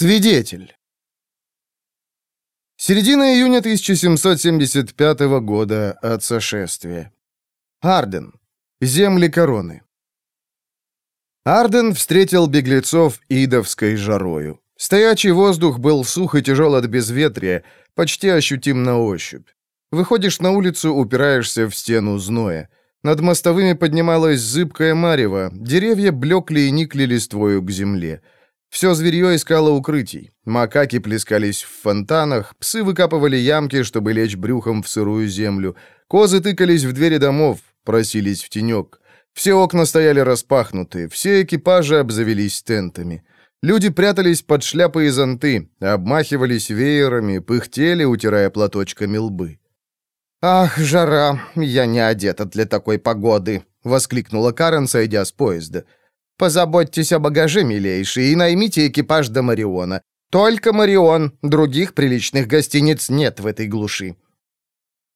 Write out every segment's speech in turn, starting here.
Свидетель. Середина июня 1775 года от сошествия. Арден. Земли короны. Арден встретил беглецов идовской жарою. Стоячий воздух был сух и тяжел от безветрия, почти ощутим на ощупь. Выходишь на улицу, упираешься в стену зноя. Над мостовыми поднималась зыбкая марево, деревья блекли и никли листвою к земле. Все зверье искало укрытий. Макаки плескались в фонтанах, псы выкапывали ямки, чтобы лечь брюхом в сырую землю. Козы тыкались в двери домов, просились в тенек. Все окна стояли распахнуты, все экипажи обзавелись тентами. Люди прятались под шляпы и зонты, обмахивались веерами, пыхтели, утирая платочками лбы. «Ах, жара! Я не одета для такой погоды!» — воскликнула Карен, сойдя с поезда. Позаботьтесь о багаже, милейший, и наймите экипаж до Мариона. Только Марион, других приличных гостиниц нет в этой глуши».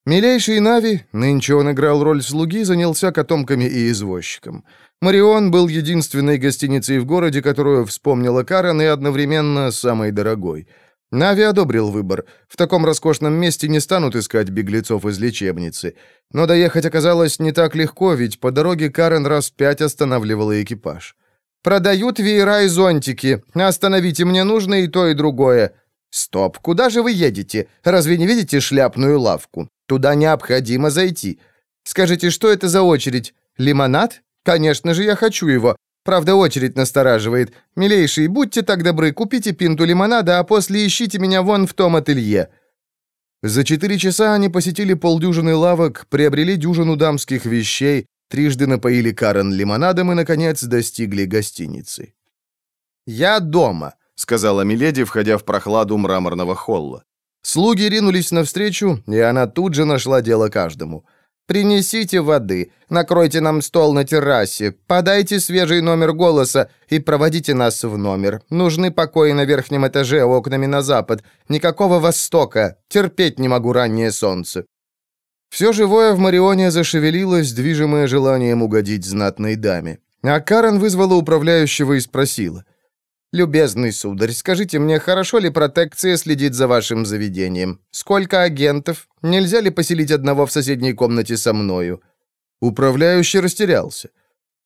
Милейший Нави, нынче он играл роль слуги, занялся котомками и извозчиком. Марион был единственной гостиницей в городе, которую вспомнила Карен, и одновременно самой дорогой — Нави одобрил выбор. В таком роскошном месте не станут искать беглецов из лечебницы. Но доехать оказалось не так легко, ведь по дороге Карен раз пять останавливала экипаж. «Продают веера и зонтики. Остановите, мне нужно и то, и другое». «Стоп, куда же вы едете? Разве не видите шляпную лавку? Туда необходимо зайти. Скажите, что это за очередь? Лимонад? Конечно же, я хочу его. Правда, очередь настораживает. Милейший, будьте так добры, купите пинту лимонада, а после ищите меня вон в том ателье». За четыре часа они посетили полдюжины лавок, приобрели дюжину дамских вещей, трижды напоили Карен лимонадом и, наконец, достигли гостиницы. «Я дома», — сказала Миледи, входя в прохладу мраморного холла. Слуги ринулись навстречу, и она тут же нашла дело каждому. Принесите воды, накройте нам стол на террасе, подайте свежий номер голоса и проводите нас в номер. Нужны покои на верхнем этаже окнами на запад. Никакого востока. Терпеть не могу раннее солнце». Все живое в Марионе зашевелилось, движимое желанием угодить знатной даме. А Карен вызвала управляющего и спросила. «Любезный сударь, скажите мне, хорошо ли протекция следит за вашим заведением? Сколько агентов? Нельзя ли поселить одного в соседней комнате со мною?» Управляющий растерялся.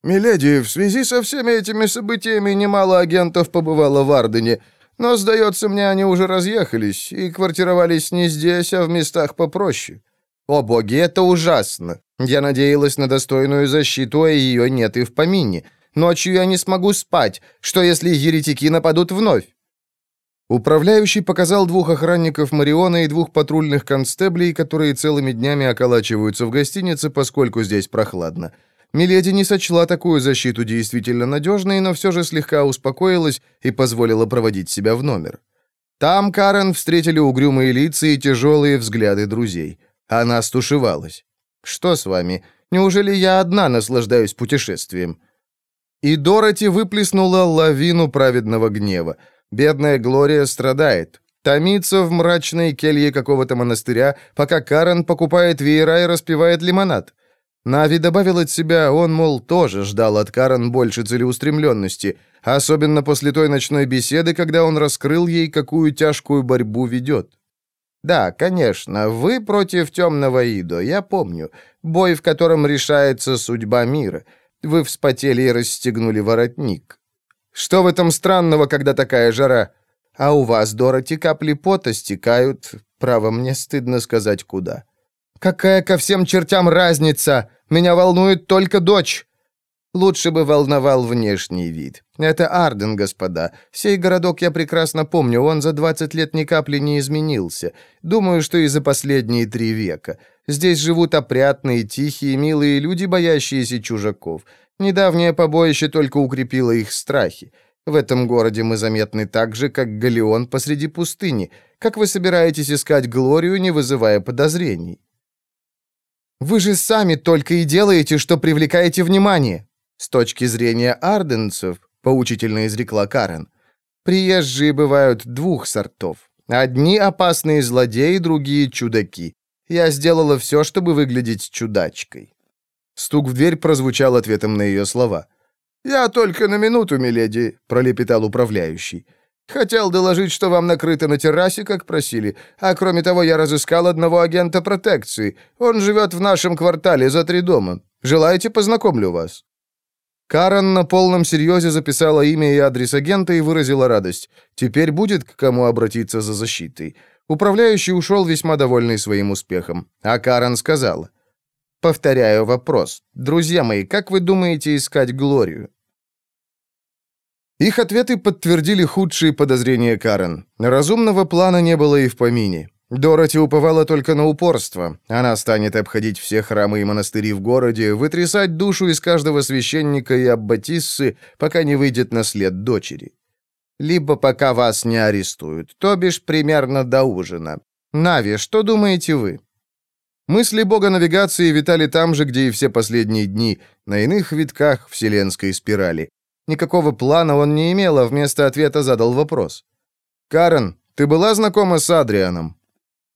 «Миледи, в связи со всеми этими событиями немало агентов побывало в Ардене, но, сдается мне, они уже разъехались и квартировались не здесь, а в местах попроще. О боги, это ужасно! Я надеялась на достойную защиту, а ее нет и в помине». Ночью я не смогу спать. Что, если еретики нападут вновь?» Управляющий показал двух охранников Мариона и двух патрульных констеблей, которые целыми днями околачиваются в гостинице, поскольку здесь прохладно. Миледи не сочла такую защиту действительно надежной, но все же слегка успокоилась и позволила проводить себя в номер. Там Карен встретили угрюмые лица и тяжелые взгляды друзей. Она стушевалась. «Что с вами? Неужели я одна наслаждаюсь путешествием?» И Дороти выплеснула лавину праведного гнева. Бедная Глория страдает. Томится в мрачной келье какого-то монастыря, пока Карен покупает веера и распивает лимонад. Нави добавил от себя, он, мол, тоже ждал от Карен больше целеустремленности, особенно после той ночной беседы, когда он раскрыл ей, какую тяжкую борьбу ведет. «Да, конечно, вы против темного Идо, я помню. Бой, в котором решается судьба мира. Вы вспотели и расстегнули воротник. Что в этом странного, когда такая жара? А у вас, Дороти, капли пота стекают. Право, мне стыдно сказать, куда. Какая ко всем чертям разница? Меня волнует только дочь. Лучше бы волновал внешний вид. Это Арден, господа. Сей городок я прекрасно помню, он за 20 лет ни капли не изменился. Думаю, что и за последние три века. Здесь живут опрятные, тихие, милые люди, боящиеся чужаков. Недавнее побоище только укрепило их страхи. В этом городе мы заметны так же, как галеон посреди пустыни. Как вы собираетесь искать Глорию, не вызывая подозрений? Вы же сами только и делаете, что привлекаете внимание. С точки зрения арденцев, поучительно изрекла Карен, приезжие бывают двух сортов. Одни опасные злодеи, другие чудаки. Я сделала все, чтобы выглядеть чудачкой. Стук в дверь прозвучал ответом на ее слова. «Я только на минуту, миледи», — пролепетал управляющий. Хотел доложить, что вам накрыто на террасе, как просили. А кроме того, я разыскал одного агента протекции. Он живет в нашем квартале за три дома. Желаете, познакомлю вас?» Карен на полном серьезе записала имя и адрес агента и выразила радость. Теперь будет к кому обратиться за защитой. Управляющий ушел весьма довольный своим успехом. А Карен сказала. «Повторяю вопрос. Друзья мои, как вы думаете искать Глорию?» Их ответы подтвердили худшие подозрения Карен. Разумного плана не было и в помине. Дороти уповала только на упорство. Она станет обходить все храмы и монастыри в городе, вытрясать душу из каждого священника и аббатиссы, пока не выйдет на след дочери. Либо пока вас не арестуют, то бишь примерно до ужина. Нави, что думаете вы? Мысли бога навигации витали там же, где и все последние дни, на иных витках вселенской спирали. Никакого плана он не имел, а вместо ответа задал вопрос. «Карен, ты была знакома с Адрианом?»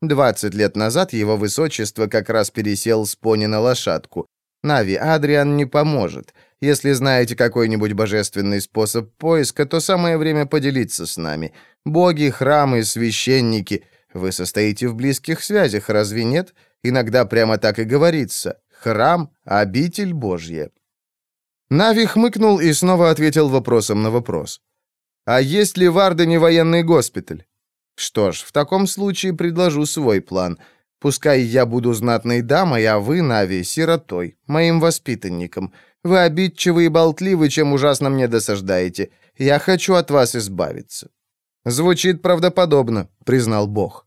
Двадцать лет назад его высочество как раз пересел с пони на лошадку. Нави, Адриан не поможет. Если знаете какой-нибудь божественный способ поиска, то самое время поделиться с нами. Боги, храмы, священники. Вы состоите в близких связях, разве нет? Иногда прямо так и говорится. Храм — обитель Божья. Нави хмыкнул и снова ответил вопросом на вопрос. «А есть ли в Ардене военный госпиталь?» «Что ж, в таком случае предложу свой план. Пускай я буду знатной дамой, а вы, Нави, сиротой, моим воспитанником. Вы обидчивы и болтливы, чем ужасно мне досаждаете. Я хочу от вас избавиться». «Звучит правдоподобно», — признал Бог.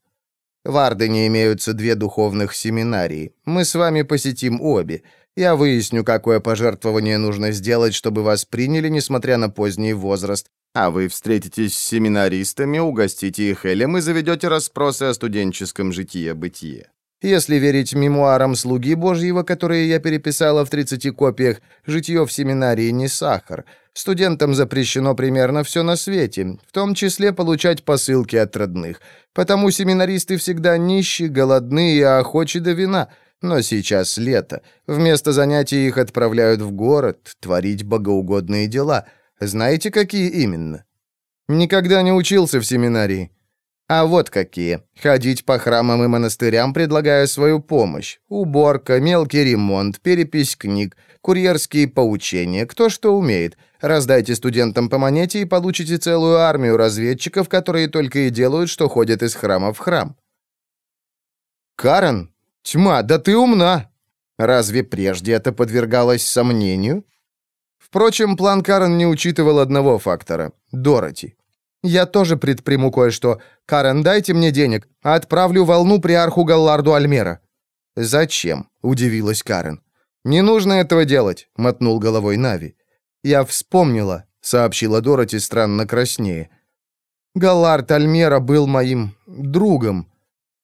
В Ардене имеются две духовных семинарии. Мы с вами посетим обе. Я выясню, какое пожертвование нужно сделать, чтобы вас приняли, несмотря на поздний возраст. А вы встретитесь с семинаристами, угостите их элем и заведете расспросы о студенческом житие-бытие. Если верить мемуарам слуги Божьего, которые я переписала в 30 копиях, житье в семинарии не сахар. Студентам запрещено примерно все на свете, в том числе получать посылки от родных. Потому семинаристы всегда нищие, голодные и охочи до вина — но сейчас лето. Вместо занятий их отправляют в город, творить богоугодные дела. Знаете, какие именно? Никогда не учился в семинарии. А вот какие. Ходить по храмам и монастырям, предлагая свою помощь. Уборка, мелкий ремонт, перепись книг, курьерские поучения, кто что умеет. Раздайте студентам по монете и получите целую армию разведчиков, которые только и делают, что ходят из храма в храм. Карен, «Тьма, да ты умна!» Разве прежде это подвергалось сомнению? Впрочем, план Карен не учитывал одного фактора — Дороти. «Я тоже предприму кое-что. Карен, дайте мне денег, а отправлю волну приарху Галларду Альмера». «Зачем?» — удивилась Карен. «Не нужно этого делать», — мотнул головой Нави. «Я вспомнила», — сообщила Дороти странно краснее. «Галлард Альмера был моим другом.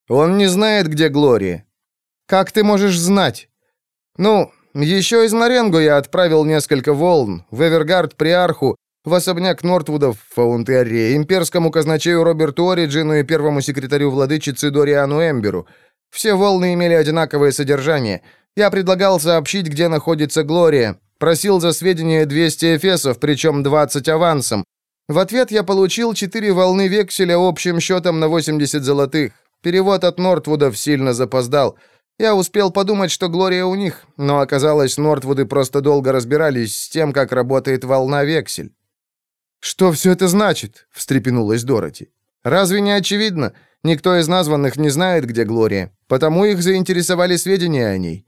Он не знает, где Глория. Как ты можешь знать? Ну, еще из Маренго я отправил несколько волн, в Эвергард Приарху, в особняк Нортвудов в Фаунтерре, имперскому казначею Роберту Ориджину и первому секретарю владычицы Дориану Эмберу. Все волны имели одинаковое содержание. Я предлагал сообщить, где находится Глория. Просил за сведения 200 эфесов, причем 20 авансом. В ответ я получил 4 волны векселя общим счетом на 80 золотых. Перевод от Нортвудов сильно запоздал. Я успел подумать, что Глория у них, но оказалось, Нортвуды просто долго разбирались с тем, как работает волна-вексель. «Что все это значит?» — встрепенулась Дороти. «Разве не очевидно? Никто из названных не знает, где Глория, потому их заинтересовали сведения о ней».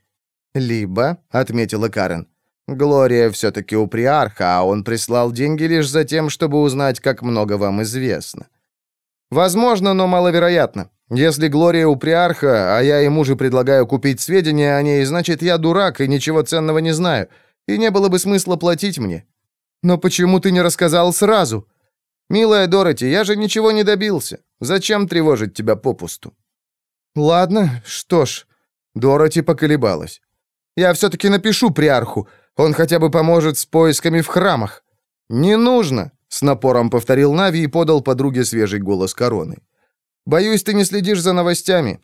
«Либо», — отметила Карен, — «Глория все-таки у приарха, а он прислал деньги лишь за тем, чтобы узнать, как много вам известно». «Возможно, но маловероятно. Если Глория у приарха, а я ему же предлагаю купить сведения о ней, значит, я дурак и ничего ценного не знаю, и не было бы смысла платить мне. Но почему ты не рассказал сразу? Милая Дороти, я же ничего не добился. Зачем тревожить тебя попусту? Ладно, что ж. Дороти поколебалась. Я все-таки напишу приарху. Он хотя бы поможет с поисками в храмах. Не нужно, с напором повторил Нави и подал подруге свежий голос короны. Боюсь, ты не следишь за новостями.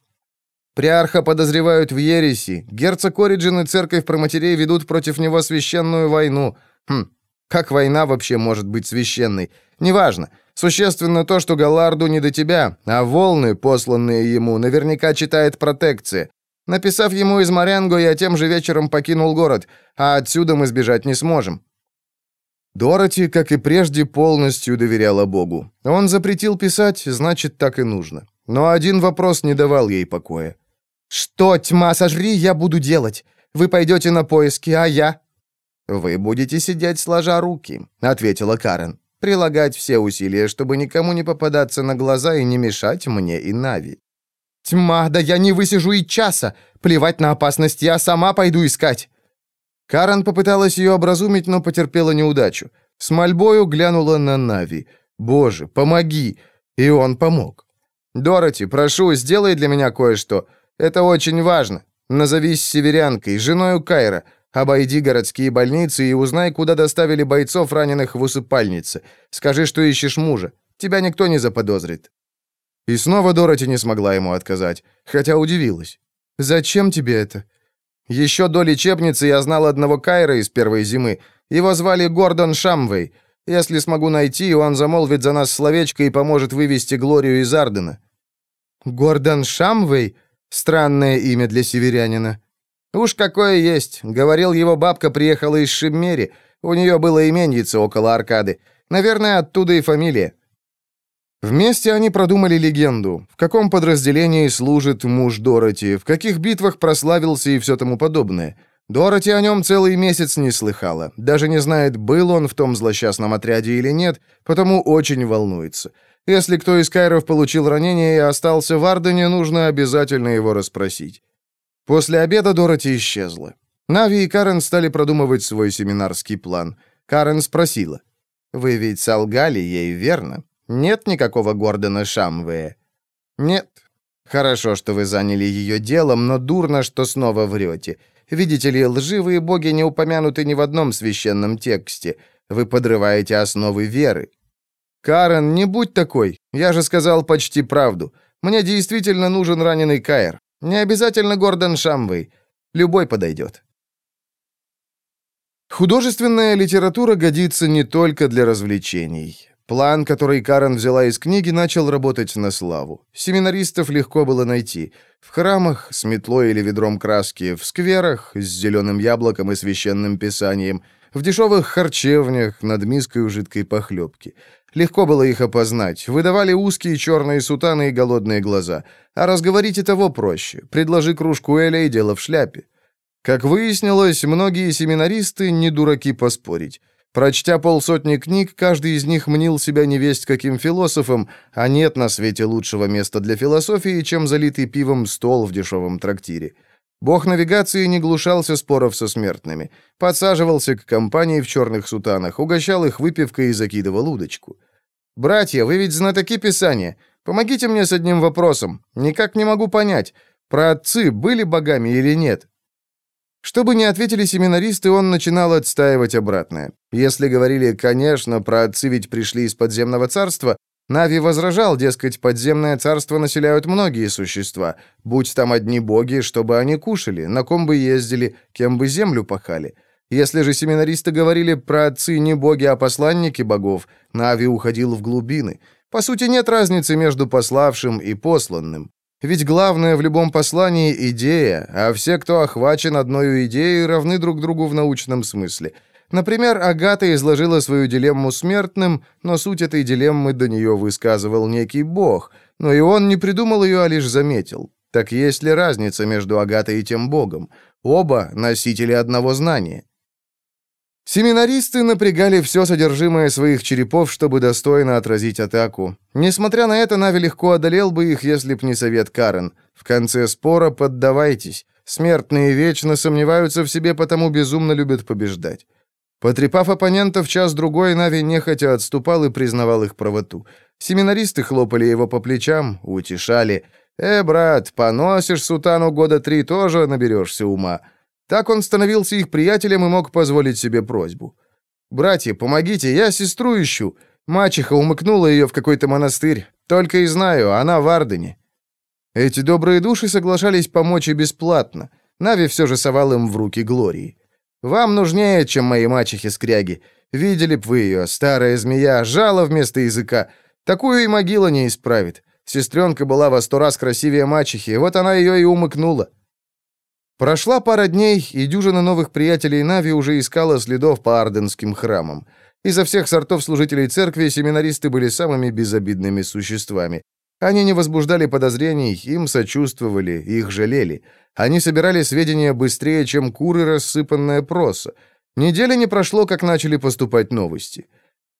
Приарха подозревают в ереси. Герцог Ориджин и церковь проматерей ведут против него священную войну. Хм, Как война вообще может быть священной? Неважно. Существенно то, что Галарду не до тебя, а волны, посланные ему, наверняка читает протекция. Написав ему из Маренго, я тем же вечером покинул город, а отсюда мы сбежать не сможем. Дороти, как и прежде, полностью доверяла Богу. Он запретил писать, значит, так и нужно. Но один вопрос не давал ей покоя. «Что, тьма, сожри, я буду делать? Вы пойдете на поиски, а я?» «Вы будете сидеть сложа руки», — ответила Карен. «Прилагать все усилия, чтобы никому не попадаться на глаза и не мешать мне и Нави». «Тьма, да я не высижу и часа! Плевать на опасность, я сама пойду искать!» Карен попыталась ее образумить, но потерпела неудачу. С мольбою глянула на Нави. «Боже, помоги!» И он помог. «Дороти, прошу, сделай для меня кое-что. Это очень важно. Назовись северянкой, женою Кайра. Обойди городские больницы и узнай, куда доставили бойцов, раненых в усыпальнице. Скажи, что ищешь мужа. Тебя никто не заподозрит». И снова Дороти не смогла ему отказать, хотя удивилась. «Зачем тебе это?» Еще до лечебницы я знал одного Кайра из первой зимы. Его звали Гордон Шамвей. Если смогу найти, он замолвит за нас словечко и поможет вывести Глорию из Ардена». «Гордон Шамвей? Странное имя для северянина». «Уж какое есть. Говорил, его бабка приехала из Шиммери. У нее было именьице около Аркады. Наверное, оттуда и фамилия». Вместе они продумали легенду, в каком подразделении служит муж Дороти, в каких битвах прославился и все тому подобное. Дороти о нем целый месяц не слыхала, даже не знает, был он в том злосчастном отряде или нет, потому очень волнуется. Если кто из Кайров получил ранение и остался в Ардене, нужно обязательно его расспросить. После обеда Дороти исчезла. Нави и Карен стали продумывать свой семинарский план. Карен спросила, «Вы ведь солгали ей, верно?» Нет никакого Гордона Шамвея? Нет. Хорошо, что вы заняли ее делом, но дурно, что снова врете. Видите ли, лживые боги не упомянуты ни в одном священном тексте. Вы подрываете основы веры. Карен, не будь такой. Я же сказал почти правду. Мне действительно нужен раненый Каир. Не обязательно Гордон Шамвей. Любой подойдет. Художественная литература годится не только для развлечений. План, который Карен взяла из книги, начал работать на славу. Семинаристов легко было найти. В храмах с метлой или ведром краски, в скверах с зеленым яблоком и священным писанием, в дешевых харчевнях над миской жидкой похлебки. Легко было их опознать. Выдавали узкие черные сутаны и голодные глаза. А разговорить и того проще. Предложи кружку Эля и дело в шляпе. Как выяснилось, многие семинаристы не дураки поспорить. Прочтя полсотни книг, каждый из них мнил себя невесть каким философом, а нет на свете лучшего места для философии, чем залитый пивом стол в дешевом трактире. Бог навигации не глушался споров со смертными. Подсаживался к компании в черных сутанах, угощал их выпивкой и закидывал удочку. «Братья, вы ведь знатоки Писания. Помогите мне с одним вопросом. Никак не могу понять, про отцы были богами или нет?» Чтобы не ответили семинаристы, он начинал отстаивать обратное. Если говорили, конечно, про отцы ведь пришли из подземного царства, Нави возражал, дескать, подземное царство населяют многие существа, будь там одни боги, чтобы они кушали, на ком бы ездили, кем бы землю пахали. Если же семинаристы говорили про отцы не боги, а посланники богов, Нави уходил в глубины. По сути, нет разницы между пославшим и посланным. Ведь главное в любом послании — идея, а все, кто охвачен одной идеей, равны друг другу в научном смысле. Например, Агата изложила свою дилемму смертным, но суть этой дилеммы до нее высказывал некий бог, но и он не придумал ее, а лишь заметил. Так есть ли разница между Агатой и тем богом? Оба — носители одного знания. Семинаристы напрягали все содержимое своих черепов, чтобы достойно отразить атаку. Несмотря на это, Нави легко одолел бы их, если б не совет Карен. В конце спора поддавайтесь. Смертные вечно сомневаются в себе, потому безумно любят побеждать. Потрепав оппонентов час-другой, Нави нехотя отступал и признавал их правоту. Семинаристы хлопали его по плечам, утешали. «Э, брат, поносишь сутану года три, тоже наберешься ума». Так он становился их приятелем и мог позволить себе просьбу. «Братья, помогите, я сестру ищу. Мачеха умыкнула ее в какой-то монастырь. Только и знаю, она в Ардене». Эти добрые души соглашались помочь и бесплатно. Нави все же совал им в руки Глории. «Вам нужнее, чем мои мачехи-скряги. Видели б вы ее, старая змея, жало вместо языка. Такую и могила не исправит. Сестренка была во сто раз красивее мачехи, вот она ее и умыкнула. Прошла пара дней, и дюжина новых приятелей Нави уже искала следов по арденским храмам. Изо всех сортов служителей церкви семинаристы были самыми безобидными существами. Они не возбуждали подозрений, им сочувствовали, их жалели. Они собирали сведения быстрее, чем куры, рассыпанная проса. Недели не прошло, как начали поступать новости.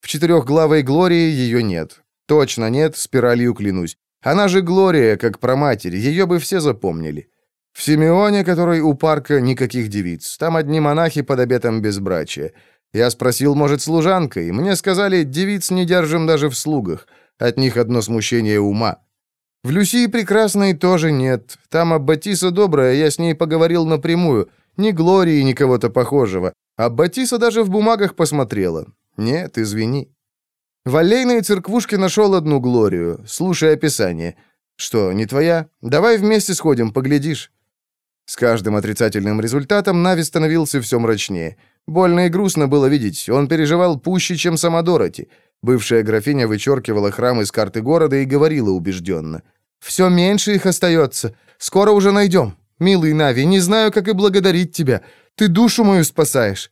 В четырехглавой Глории ее нет. Точно нет, спиралью клянусь. Она же Глория, как проматерь, ее бы все запомнили. В Симеоне, который у парка, никаких девиц. Там одни монахи под обетом безбрачия. Я спросил, может, служанка, и мне сказали, девиц не держим даже в слугах. От них одно смущение ума. В Люсии Прекрасной тоже нет. Там Аббатиса добрая, я с ней поговорил напрямую. Ни Глории, ни кого-то похожего. Аббатиса даже в бумагах посмотрела. Нет, извини. В аллейной церквушке нашел одну Глорию. Слушай описание. Что, не твоя? Давай вместе сходим, поглядишь. С каждым отрицательным результатом Нави становился все мрачнее. Больно и грустно было видеть, он переживал пуще, чем сама Дороти. Бывшая графиня вычеркивала храм из карты города и говорила убежденно. «Все меньше их остается. Скоро уже найдем. Милый Нави, не знаю, как и благодарить тебя. Ты душу мою спасаешь».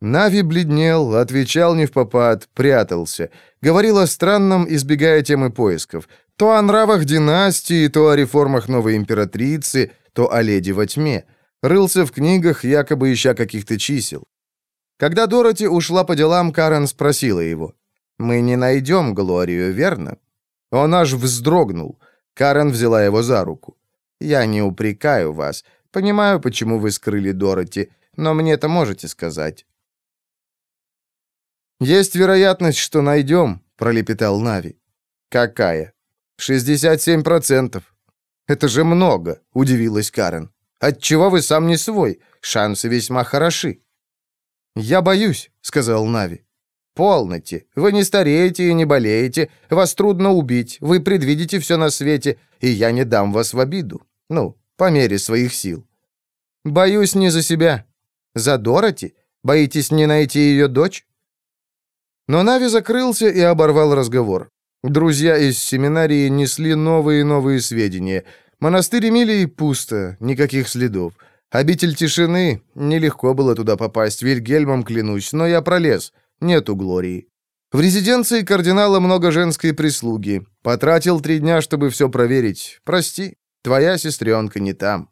Нави бледнел, отвечал не в попад, прятался. Говорил о странном, избегая темы поисков. То о нравах династии, то о реформах новой императрицы, то о леди во тьме. Рылся в книгах, якобы ища каких-то чисел. Когда Дороти ушла по делам, Карен спросила его. Мы не найдем Глорию, верно?» Он аж вздрогнул. Карен взяла его за руку. «Я не упрекаю вас. Понимаю, почему вы скрыли Дороти, но мне это можете сказать». «Есть вероятность, что найдем», — пролепетал Нави. «Какая?» «67 процентов». «Это же много», — удивилась Карен. «Отчего вы сам не свой? Шансы весьма хороши». «Я боюсь», — сказал Нави. «Полноте. Вы не стареете и не болеете. Вас трудно убить. Вы предвидите все на свете, и я не дам вас в обиду. Ну, по мере своих сил». «Боюсь не за себя. За Дороти? Боитесь не найти ее дочь?» Но Нави закрылся и оборвал разговор. Друзья из семинарии несли новые и новые сведения. Монастырь Эмилии пусто, никаких следов. Обитель тишины, нелегко было туда попасть, Вильгельмом клянусь, но я пролез. Нету Глории. В резиденции кардинала много женской прислуги. Потратил три дня, чтобы все проверить. Прости, твоя сестренка не там.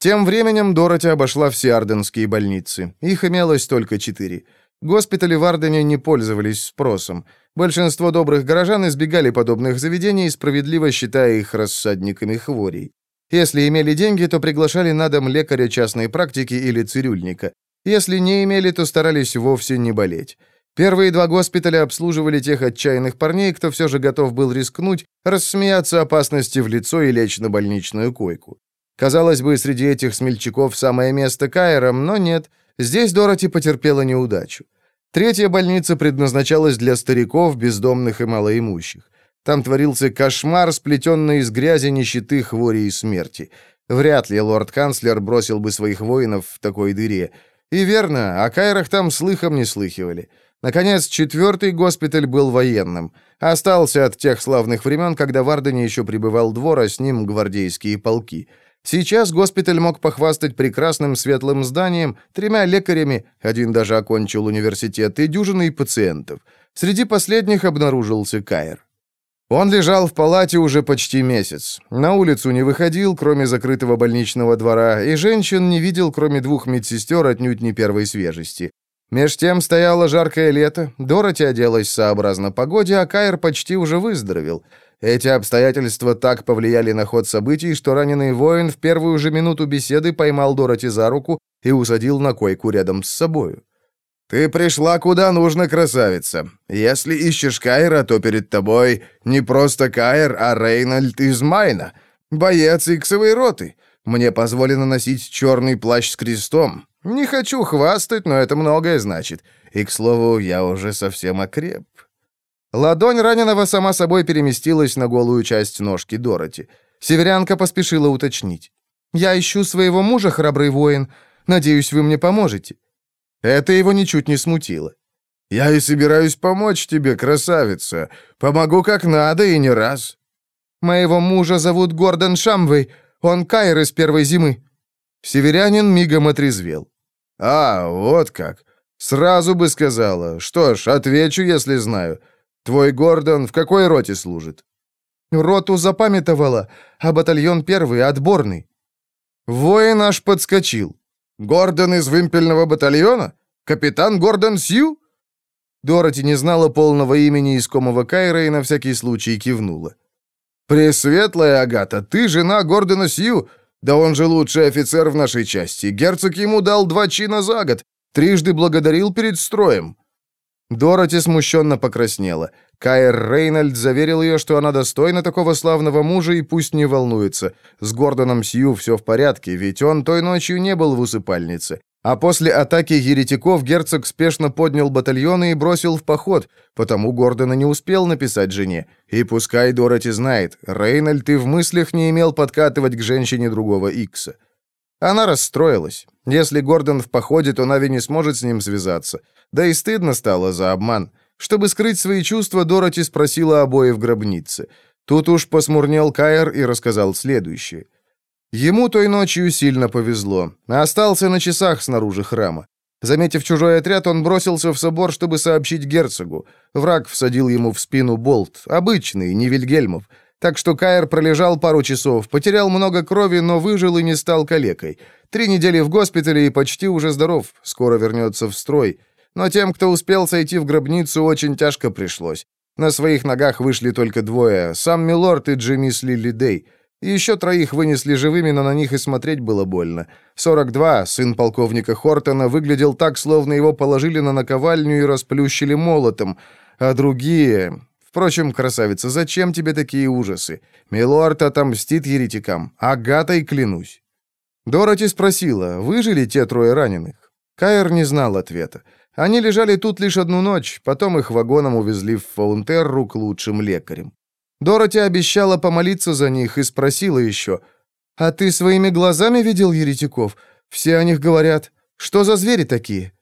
Тем временем Дороти обошла все арденские больницы. Их имелось только четыре. Госпитали в Ардене не пользовались спросом. Большинство добрых горожан избегали подобных заведений, справедливо считая их рассадниками хворей. Если имели деньги, то приглашали на дом лекаря частной практики или цирюльника. Если не имели, то старались вовсе не болеть. Первые два госпиталя обслуживали тех отчаянных парней, кто все же готов был рискнуть, рассмеяться опасности в лицо и лечь на больничную койку. Казалось бы, среди этих смельчаков самое место Кайрам, но нет, здесь Дороти потерпела неудачу. Третья больница предназначалась для стариков, бездомных и малоимущих. Там творился кошмар, сплетенный из грязи, нищеты, хвори и смерти. Вряд ли лорд-канцлер бросил бы своих воинов в такой дыре – и верно, о Кайрах там слыхом не слыхивали. Наконец, четвертый госпиталь был военным. Остался от тех славных времен, когда в Ардене еще пребывал двор, а с ним гвардейские полки. Сейчас госпиталь мог похвастать прекрасным светлым зданием, тремя лекарями, один даже окончил университет, и дюжиной пациентов. Среди последних обнаружился Кайр. Он лежал в палате уже почти месяц. На улицу не выходил, кроме закрытого больничного двора, и женщин не видел, кроме двух медсестер, отнюдь не первой свежести. Меж тем стояло жаркое лето, Дороти оделась сообразно погоде, а Кайр почти уже выздоровел. Эти обстоятельства так повлияли на ход событий, что раненый воин в первую же минуту беседы поймал Дороти за руку и усадил на койку рядом с собою. «Ты пришла куда нужно, красавица. Если ищешь Кайра, то перед тобой не просто Кайр, а Рейнольд из Майна, боец иксовой роты. Мне позволено носить черный плащ с крестом. Не хочу хвастать, но это многое значит. И, к слову, я уже совсем окреп». Ладонь раненого сама собой переместилась на голую часть ножки Дороти. Северянка поспешила уточнить. «Я ищу своего мужа, храбрый воин. Надеюсь, вы мне поможете». Это его ничуть не смутило. «Я и собираюсь помочь тебе, красавица. Помогу как надо и не раз». «Моего мужа зовут Гордон Шамвей. Он Кайр из первой зимы». Северянин мигом отрезвел. «А, вот как. Сразу бы сказала. Что ж, отвечу, если знаю. Твой Гордон в какой роте служит?» «Роту запамятовала, а батальон первый отборный». Воин аж подскочил. «Гордон из вымпельного батальона? Капитан Гордон Сью?» Дороти не знала полного имени искомого Кайра и на всякий случай кивнула. «Пресветлая Агата, ты жена Гордона Сью? Да он же лучший офицер в нашей части. Герцог ему дал два чина за год. Трижды благодарил перед строем». Дороти смущенно покраснела. Кайр Рейнольд заверил ее, что она достойна такого славного мужа и пусть не волнуется. С Гордоном Сью все в порядке, ведь он той ночью не был в усыпальнице. А после атаки еретиков герцог спешно поднял батальоны и бросил в поход, потому Гордона не успел написать жене. И пускай Дороти знает, Рейнольд и в мыслях не имел подкатывать к женщине другого Икса. Она расстроилась. Если Гордон в походе, то Нави не сможет с ним связаться. Да и стыдно стало за обман. Чтобы скрыть свои чувства, Дороти спросила обои в гробнице. Тут уж посмурнел Кайр и рассказал следующее. Ему той ночью сильно повезло. Остался на часах снаружи храма. Заметив чужой отряд, он бросился в собор, чтобы сообщить герцогу. Враг всадил ему в спину болт, обычный, не Вильгельмов. Так что Каэр пролежал пару часов, потерял много крови, но выжил и не стал калекой. Три недели в госпитале и почти уже здоров, скоро вернется в строй. Но тем, кто успел сойти в гробницу, очень тяжко пришлось. На своих ногах вышли только двое, сам Милорд и Джимми Лили Дэй. Еще троих вынесли живыми, но на них и смотреть было больно. 42, сын полковника Хортона, выглядел так, словно его положили на наковальню и расплющили молотом, а другие... Впрочем, красавица, зачем тебе такие ужасы? Милорд отомстит еретикам, агатой клянусь. Дороти спросила, выжили те трое раненых? Кайр не знал ответа. Они лежали тут лишь одну ночь, потом их вагоном увезли в Фаунтерру к лучшим лекарям. Дороти обещала помолиться за них и спросила еще, «А ты своими глазами видел еретиков? Все о них говорят. Что за звери такие?»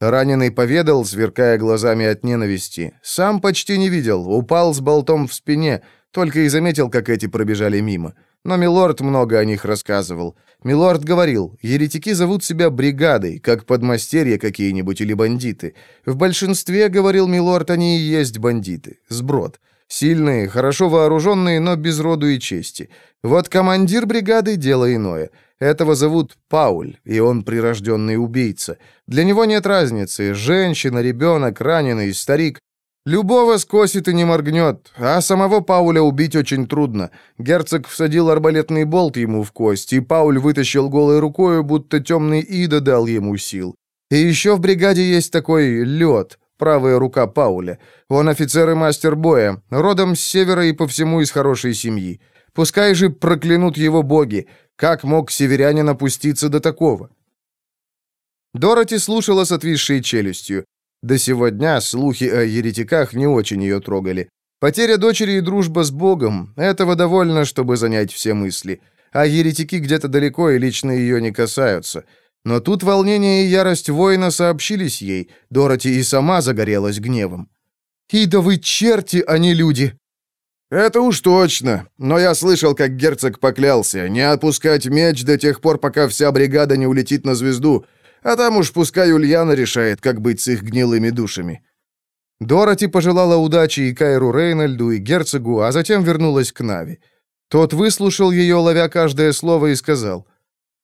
Раненый поведал, сверкая глазами от ненависти. Сам почти не видел, упал с болтом в спине, только и заметил, как эти пробежали мимо. Но Милорд много о них рассказывал. Милорд говорил, еретики зовут себя бригадой, как подмастерья какие-нибудь или бандиты. В большинстве, говорил Милорд, они и есть бандиты. Сброд. Сильные, хорошо вооруженные, но без роду и чести. Вот командир бригады — дело иное. Этого зовут Пауль, и он прирожденный убийца. Для него нет разницы, женщина, ребенок, раненый, старик. Любого скосит и не моргнет, а самого Пауля убить очень трудно. Герцог всадил арбалетный болт ему в кость, и Пауль вытащил голой рукой, будто темный Ида дал ему сил. И еще в бригаде есть такой лед — правая рука Пауля. Он офицер и мастер боя, родом с севера и по всему из хорошей семьи. Пускай же проклянут его боги. Как мог северянин опуститься до такого? Дороти слушала с отвисшей челюстью. До сего дня слухи о еретиках не очень ее трогали. Потеря дочери и дружба с Богом — этого довольно, чтобы занять все мысли. А еретики где-то далеко и лично ее не касаются — но тут волнение и ярость воина сообщились ей. Дороти и сама загорелась гневом. «И да вы черти, а не люди!» «Это уж точно. Но я слышал, как герцог поклялся не отпускать меч до тех пор, пока вся бригада не улетит на звезду, а там уж пускай Ульяна решает, как быть с их гнилыми душами». Дороти пожелала удачи и Кайру Рейнольду, и герцогу, а затем вернулась к Нави. Тот выслушал ее, ловя каждое слово, и сказал —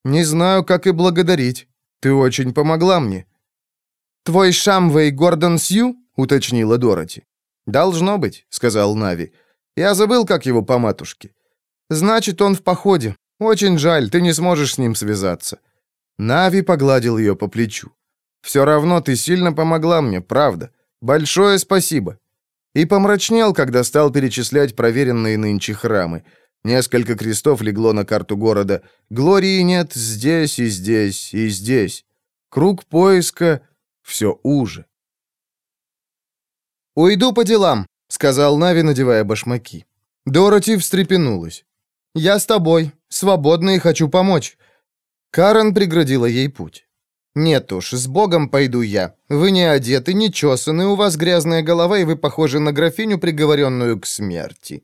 «Не знаю, как и благодарить. Ты очень помогла мне». «Твой Шамвей Гордон Сью?» — уточнила Дороти. «Должно быть», — сказал Нави. «Я забыл, как его по матушке». «Значит, он в походе. Очень жаль, ты не сможешь с ним связаться». Нави погладил ее по плечу. «Все равно ты сильно помогла мне, правда. Большое спасибо». И помрачнел, когда стал перечислять проверенные нынче храмы. Несколько крестов легло на карту города. Глории нет здесь и здесь и здесь. Круг поиска все уже. «Уйду по делам», — сказал Нави, надевая башмаки. Дороти встрепенулась. «Я с тобой, свободна и хочу помочь». Карен преградила ей путь. «Нет уж, с Богом пойду я. Вы не одеты, не чесаны, у вас грязная голова, и вы похожи на графиню, приговоренную к смерти».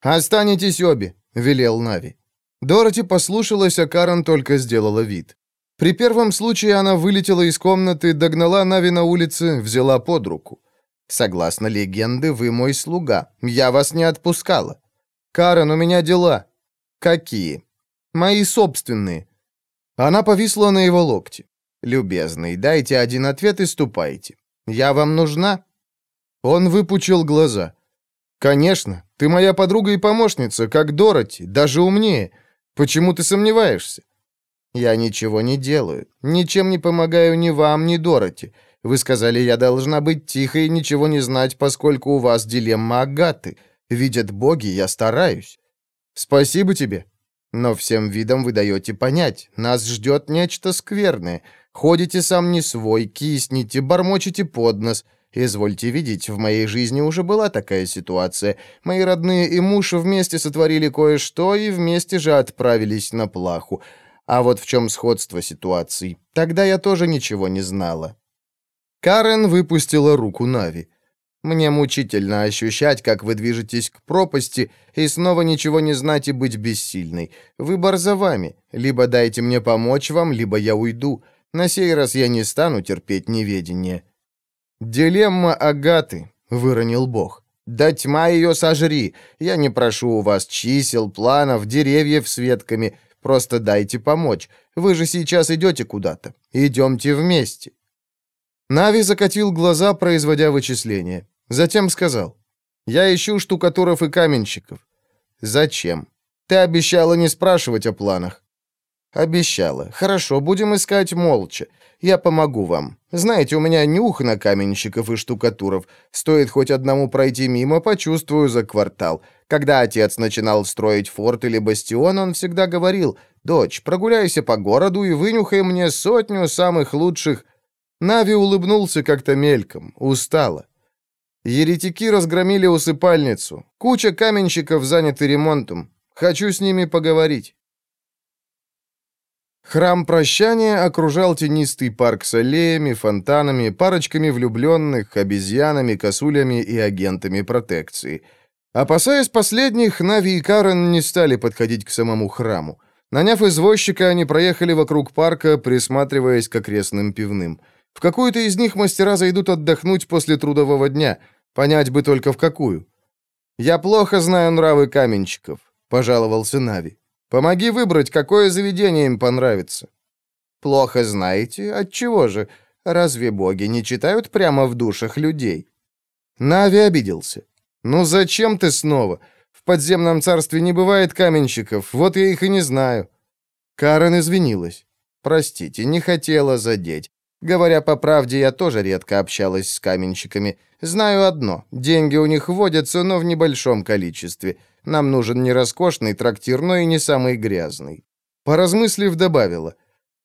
«Останетесь обе», — велел Нави. Дороти послушалась, а Карен только сделала вид. При первом случае она вылетела из комнаты, догнала Нави на улице, взяла под руку. «Согласно легенде, вы мой слуга. Я вас не отпускала». «Карен, у меня дела». «Какие?» «Мои собственные». Она повисла на его локте. «Любезный, дайте один ответ и ступайте. Я вам нужна?» Он выпучил глаза. «Конечно, ты моя подруга и помощница, как Дороти, даже умнее. Почему ты сомневаешься?» «Я ничего не делаю. Ничем не помогаю ни вам, ни Дороти. Вы сказали, я должна быть тихой и ничего не знать, поскольку у вас дилемма Агаты. Видят боги, я стараюсь». «Спасибо тебе. Но всем видом вы даете понять, нас ждет нечто скверное. Ходите сам не свой, кисните, бормочете под нос. Извольте видеть, в моей жизни уже была такая ситуация. Мои родные и муж вместе сотворили кое-что и вместе же отправились на плаху. А вот в чем сходство ситуаций. Тогда я тоже ничего не знала. Карен выпустила руку Нави. Мне мучительно ощущать, как вы движетесь к пропасти, и снова ничего не знать и быть бессильной. Выбор за вами. Либо дайте мне помочь вам, либо я уйду. На сей раз я не стану терпеть неведение». «Дилемма Агаты», — выронил Бог. «Да тьма ее сожри. Я не прошу у вас чисел, планов, деревьев с ветками. Просто дайте помочь. Вы же сейчас идете куда-то. Идемте вместе». Нави закатил глаза, производя вычисления. Затем сказал. «Я ищу штукатуров и каменщиков». «Зачем? Ты обещала не спрашивать о планах». «Обещала. Хорошо, будем искать молча. Я помогу вам. Знаете, у меня нюх на каменщиков и штукатуров. Стоит хоть одному пройти мимо, почувствую за квартал. Когда отец начинал строить форт или бастион, он всегда говорил, «Дочь, прогуляйся по городу и вынюхай мне сотню самых лучших Нави улыбнулся как-то мельком, устало. Еретики разгромили усыпальницу. Куча каменщиков заняты ремонтом. Хочу с ними поговорить. Храм прощания окружал тенистый парк с аллеями, фонтанами, парочками влюбленных, обезьянами, косулями и агентами протекции. Опасаясь последних, Нави и Карен не стали подходить к самому храму. Наняв извозчика, они проехали вокруг парка, присматриваясь к окрестным пивным. В какую-то из них мастера зайдут отдохнуть после трудового дня. Понять бы только в какую. «Я плохо знаю нравы каменщиков», — пожаловался Нави. «Помоги выбрать, какое заведение им понравится». «Плохо знаете? Отчего же? Разве боги не читают прямо в душах людей?» Нави обиделся. «Ну зачем ты снова? В подземном царстве не бывает каменщиков, вот я их и не знаю». Карен извинилась. «Простите, не хотела задеть. Говоря по правде, я тоже редко общалась с каменщиками. Знаю одно — деньги у них водятся, но в небольшом количестве. Нам нужен не роскошный трактир, но и не самый грязный». Поразмыслив, добавила.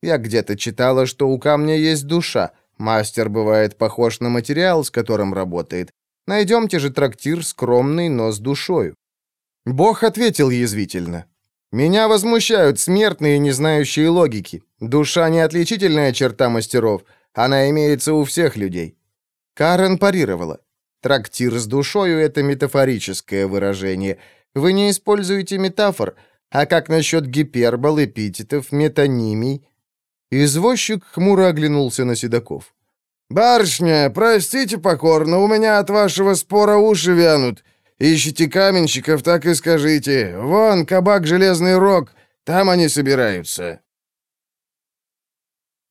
«Я где-то читала, что у камня есть душа. Мастер бывает похож на материал, с которым работает. Найдемте же трактир скромный, но с душою». Бог ответил язвительно. Меня возмущают смертные, не знающие логики. Душа — не отличительная черта мастеров. Она имеется у всех людей». Карен парировала. «Трактир с душою — это метафорическое выражение. Вы не используете метафор. А как насчет гипербол, эпитетов, метонимий?» Извозчик хмуро оглянулся на Седоков. «Барышня, простите покорно, у меня от вашего спора уши вянут. Ищите каменщиков, так и скажите. Вон, кабак «Железный рог», там они собираются».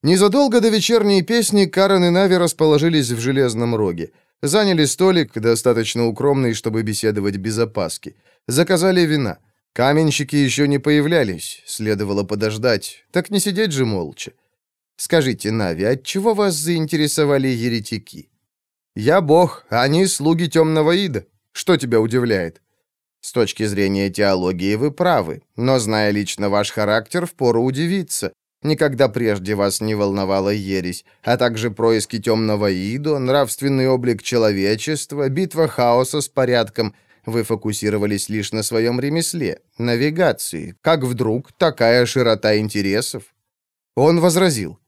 Незадолго до вечерней песни Карен и Нави расположились в «Железном роге». Заняли столик, достаточно укромный, чтобы беседовать без опаски. Заказали вина. Каменщики еще не появлялись, следовало подождать. Так не сидеть же молча. Скажите, Нави, отчего вас заинтересовали еретики? Я бог, а они слуги темного ида. Что тебя удивляет? С точки зрения теологии вы правы, но, зная лично ваш характер, впору удивиться. Никогда прежде вас не волновала ересь, а также происки темного идо, нравственный облик человечества, битва хаоса с порядком. Вы фокусировались лишь на своем ремесле, навигации. Как вдруг такая широта интересов? Он возразил.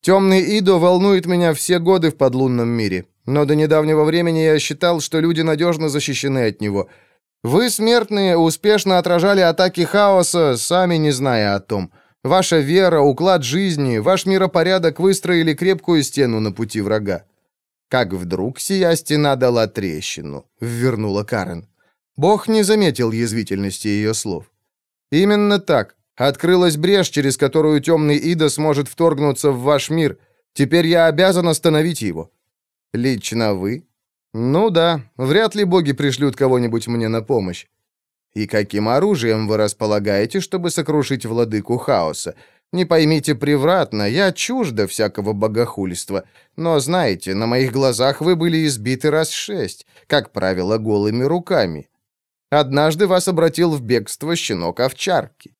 Темный Идо волнует меня все годы в подлунном мире, но до недавнего времени я считал, что люди надежно защищены от него. Вы, смертные, успешно отражали атаки хаоса, сами не зная о том. Ваша вера, уклад жизни, ваш миропорядок выстроили крепкую стену на пути врага. Как вдруг сия стена дала трещину, ввернула Карен. Бог не заметил язвительности ее слов. Именно так. Открылась брешь, через которую темный Ида сможет вторгнуться в ваш мир. Теперь я обязан остановить его. Лично вы? Ну да, вряд ли боги пришлют кого-нибудь мне на помощь. И каким оружием вы располагаете, чтобы сокрушить владыку хаоса? Не поймите превратно, я чужда всякого богохульства. Но знаете, на моих глазах вы были избиты раз шесть, как правило, голыми руками. Однажды вас обратил в бегство щенок овчарки.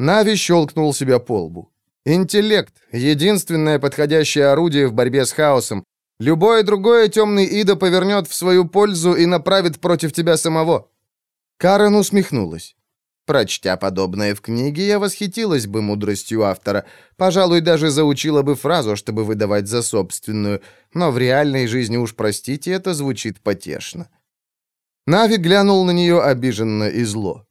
Нави щелкнул себя по лбу. Интеллект — единственное подходящее орудие в борьбе с хаосом. Любое другое темный Ида повернет в свою пользу и направит против тебя самого. Карен усмехнулась. Прочтя подобное в книге, я восхитилась бы мудростью автора. Пожалуй, даже заучила бы фразу, чтобы выдавать за собственную. Но в реальной жизни, уж простите, это звучит потешно. Нави глянул на нее обиженно и зло.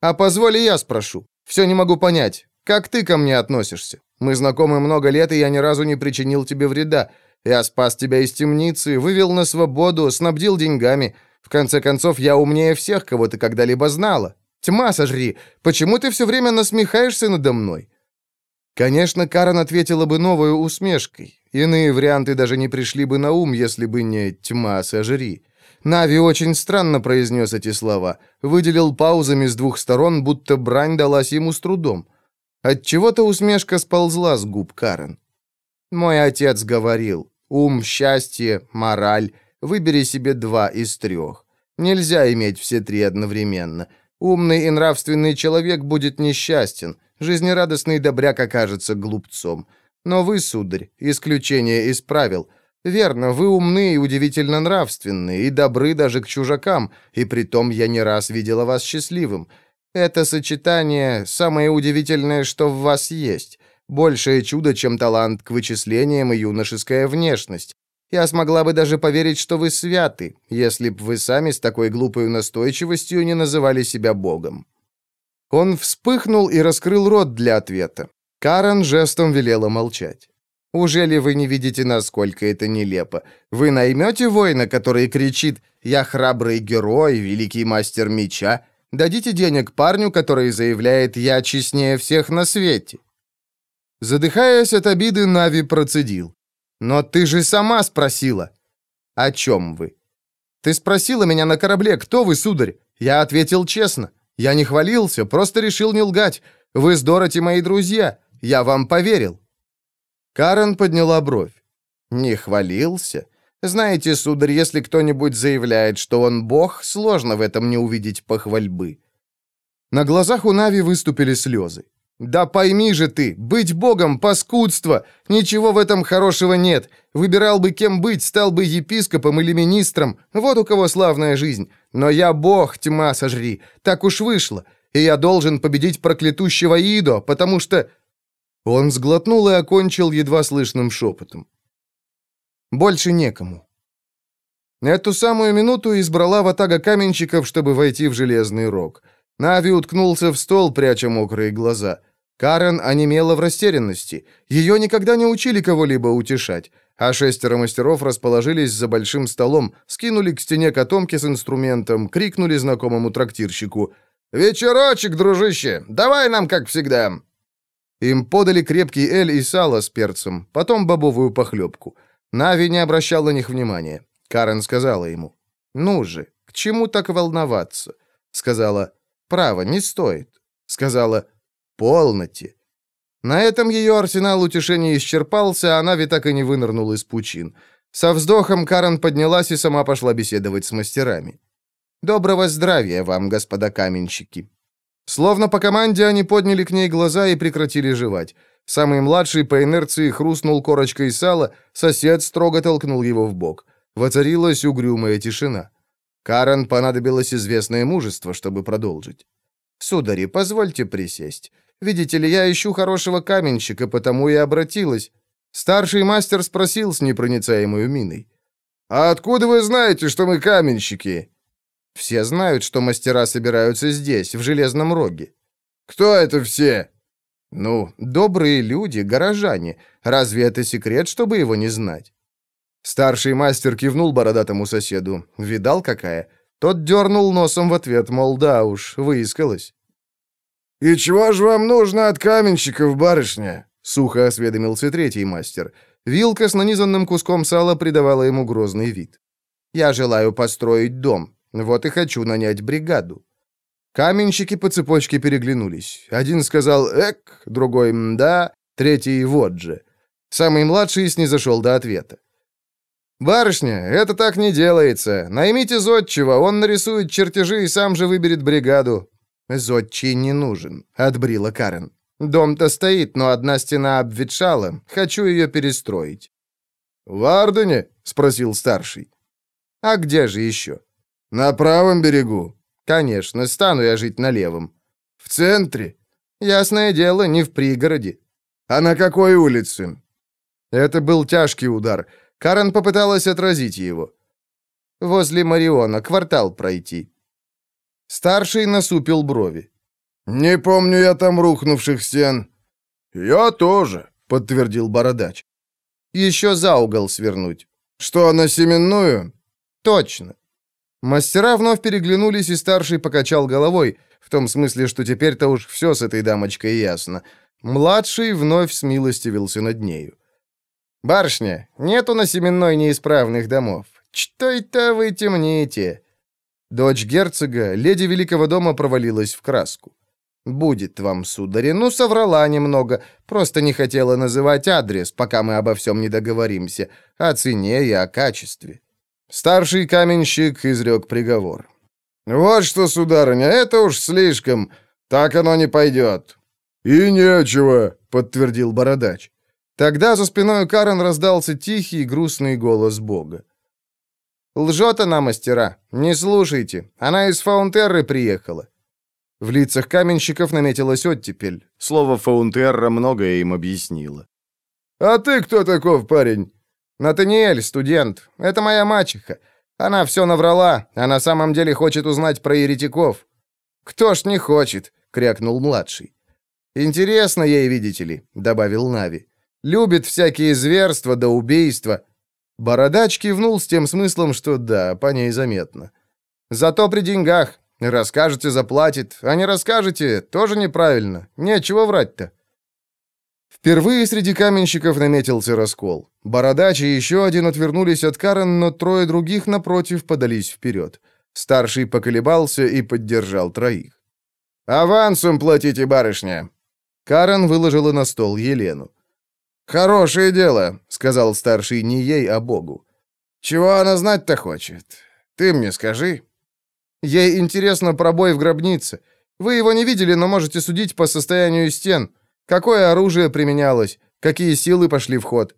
«А позволь я спрошу. Все не могу понять. Как ты ко мне относишься? Мы знакомы много лет, и я ни разу не причинил тебе вреда. Я спас тебя из темницы, вывел на свободу, снабдил деньгами. В конце концов, я умнее всех, кого ты когда-либо знала. Тьма сожри, почему ты все время насмехаешься надо мной?» Конечно, Карен ответила бы новой усмешкой. Иные варианты даже не пришли бы на ум, если бы не «тьма сожри». Нави очень странно произнес эти слова, выделил паузами с двух сторон, будто брань далась ему с трудом. Отчего-то усмешка сползла с губ Карен. «Мой отец говорил, ум, счастье, мораль, выбери себе два из трех. Нельзя иметь все три одновременно. Умный и нравственный человек будет несчастен, жизнерадостный добряк окажется глупцом. Но вы, сударь, исключение из правил. Верно, вы умны и удивительно нравственны, и добры даже к чужакам, и притом я не раз видела вас счастливым. Это сочетание самое удивительное, что в вас есть. Большее чудо, чем талант к вычислениям и юношеская внешность. Я смогла бы даже поверить, что вы святы, если б вы сами с такой глупой настойчивостью не называли себя Богом». Он вспыхнул и раскрыл рот для ответа. Карен жестом велела молчать. «Уже ли вы не видите, насколько это нелепо? Вы наймете воина, который кричит «Я храбрый герой, великий мастер меча», дадите денег парню, который заявляет «Я честнее всех на свете». Задыхаясь от обиды, Нави процедил. «Но ты же сама спросила». «О чем вы?» «Ты спросила меня на корабле, кто вы, сударь?» Я ответил честно. Я не хвалился, просто решил не лгать. Вы с Дороти мои друзья. Я вам поверил». Карен подняла бровь. «Не хвалился?» Знаете, сударь, если кто-нибудь заявляет, что он бог, сложно в этом не увидеть похвальбы. На глазах у Нави выступили слезы. «Да пойми же ты, быть богом — паскудство! Ничего в этом хорошего нет. Выбирал бы, кем быть, стал бы епископом или министром. Вот у кого славная жизнь. Но я бог, тьма сожри. Так уж вышло. И я должен победить проклятущего Идо, потому что...» Он сглотнул и окончил едва слышным шепотом. «Больше некому». Эту самую минуту избрала ватага каменщиков, чтобы войти в железный рог. Нави уткнулся в стол, пряча мокрые глаза — Карен онемела в растерянности. Ее никогда не учили кого-либо утешать. А шестеро мастеров расположились за большим столом, скинули к стене котомки с инструментом, крикнули знакомому трактирщику. «Вечерочек, дружище! Давай нам, как всегда!» Им подали крепкий эль и сало с перцем, потом бобовую похлебку. Нави не обращал на них внимания. Карен сказала ему. «Ну же, к чему так волноваться?» Сказала. «Право, не стоит». Сказала. Полноте. На этом ее арсенал утешений исчерпался, а Нави так и не вынырнул из пучин. Со вздохом Карен поднялась и сама пошла беседовать с мастерами. «Доброго здравия вам, господа каменщики!» Словно по команде они подняли к ней глаза и прекратили жевать. Самый младший по инерции хрустнул корочкой сала, сосед строго толкнул его в бок. Воцарилась угрюмая тишина. Карен понадобилось известное мужество, чтобы продолжить. «Судари, позвольте присесть. Видите ли, я ищу хорошего каменщика, потому и обратилась». Старший мастер спросил с непроницаемой миной. «А откуда вы знаете, что мы каменщики?» «Все знают, что мастера собираются здесь, в Железном Роге». «Кто это все?» «Ну, добрые люди, горожане. Разве это секрет, чтобы его не знать?» Старший мастер кивнул бородатому соседу. Видал, какая? Тот дернул носом в ответ, мол, да уж, выискалась. «И чего же вам нужно от каменщиков, барышня?» — сухо осведомился третий мастер. Вилка с нанизанным куском сала придавала ему грозный вид. «Я желаю построить дом. Вот и хочу нанять бригаду». Каменщики по цепочке переглянулись. Один сказал «эк», другой «мда», третий «вот же». Самый младший снизошел до ответа. «Барышня, это так не делается. Наймите зодчего, он нарисует чертежи и сам же выберет бригаду». «Зодчий не нужен», — отбрила Карен. «Дом-то стоит, но одна стена обветшала. Хочу ее перестроить». «В Ардене?» — спросил старший. «А где же еще?» «На правом берегу». «Конечно, стану я жить на левом». «В центре?» «Ясное дело, не в пригороде». «А на какой улице?» Это был тяжкий удар. Карен попыталась отразить его. «Возле Мариона, квартал пройти». Старший насупил брови. «Не помню я там рухнувших стен». «Я тоже», — подтвердил бородач. «Еще за угол свернуть». «Что, на семенную?» «Точно». Мастера вновь переглянулись, и старший покачал головой, в том смысле, что теперь-то уж все с этой дамочкой ясно. Младший вновь смилостивился над нею. «Барышня, нету на Семенной неисправных домов. Что это вы темните?» Дочь герцога, леди Великого дома, провалилась в краску. «Будет вам, сударь. Ну, соврала немного. Просто не хотела называть адрес, пока мы обо всем не договоримся. О цене и о качестве». Старший каменщик изрек приговор. «Вот что, сударыня, это уж слишком. Так оно не пойдет». «И нечего», — подтвердил бородач. Тогда за спиной Карен раздался тихий и грустный голос Бога. «Лжет она, мастера. Не слушайте. Она из Фаунтерры приехала». В лицах каменщиков наметилась оттепель. Слово «фаунтерра» многое им объяснило. «А ты кто таков, парень?» «Натаниэль, студент. Это моя мачеха. Она все наврала, а на самом деле хочет узнать про еретиков». «Кто ж не хочет?» — крякнул младший. «Интересно ей, видите ли», — добавил Нави. Любит всякие зверства да убийства». Бородач кивнул с тем смыслом, что да, по ней заметно. «Зато при деньгах. Расскажете, заплатит. А не расскажете, тоже неправильно. Нечего врать-то». Впервые среди каменщиков наметился раскол. Бородач и еще один отвернулись от Карен, но трое других, напротив, подались вперед. Старший поколебался и поддержал троих. «Авансом платите, барышня!» Карен выложила на стол Елену. «Хорошее дело», — сказал старший не ей, а Богу. «Чего она знать-то хочет? Ты мне скажи». «Ей интересно пробой в гробнице. Вы его не видели, но можете судить по состоянию стен. Какое оружие применялось, какие силы пошли в ход».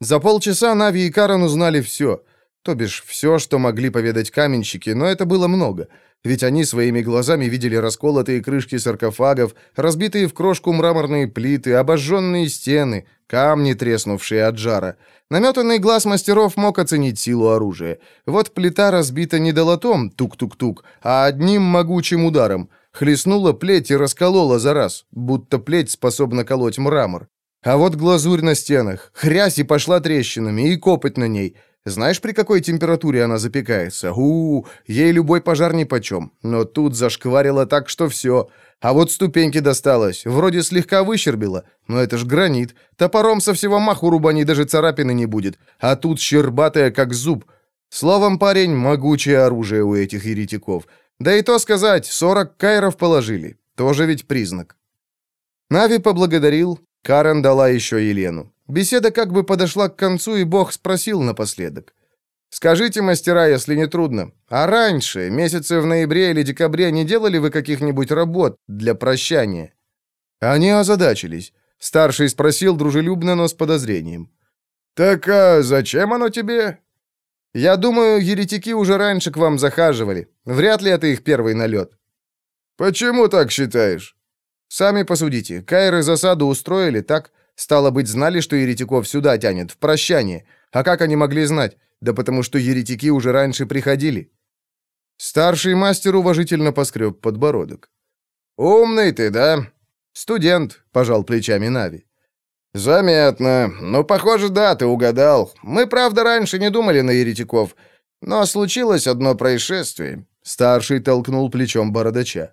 За полчаса Нави и Карен узнали все. То бишь, все, что могли поведать каменщики, но это было много — ведь они своими глазами видели расколотые крышки саркофагов, разбитые в крошку мраморные плиты, обожженные стены, камни, треснувшие от жара. Наметанный глаз мастеров мог оценить силу оружия. Вот плита разбита не долотом, тук-тук-тук, а одним могучим ударом. Хлестнула плеть и расколола за раз, будто плеть способна колоть мрамор. А вот глазурь на стенах, хрясь и пошла трещинами, и копоть на ней — знаешь, при какой температуре она запекается? у, -у, -у ей любой пожар нипочем. Но тут зашкварило так, что все. А вот ступеньки досталось. Вроде слегка выщербило. Но это ж гранит. Топором со всего маху рубани даже царапины не будет. А тут щербатая, как зуб. Словом, парень, могучее оружие у этих еретиков. Да и то сказать, 40 кайров положили. Тоже ведь признак. Нави поблагодарил. Карен дала еще Елену. Беседа как бы подошла к концу, и Бог спросил напоследок. «Скажите, мастера, если не трудно, а раньше, месяцы в ноябре или декабре, не делали вы каких-нибудь работ для прощания?» Они озадачились. Старший спросил дружелюбно, но с подозрением. «Так а зачем оно тебе?» «Я думаю, еретики уже раньше к вам захаживали. Вряд ли это их первый налет». «Почему так считаешь?» «Сами посудите. Кайры засаду устроили, так? Стало быть, знали, что еретиков сюда тянет, в прощание. А как они могли знать? Да потому что еретики уже раньше приходили. Старший мастер уважительно поскреб подбородок. «Умный ты, да?» «Студент», — пожал плечами Нави. «Заметно. Ну, похоже, да, ты угадал. Мы, правда, раньше не думали на еретиков. Но случилось одно происшествие». Старший толкнул плечом бородача.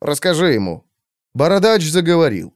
«Расскажи ему». Бородач заговорил.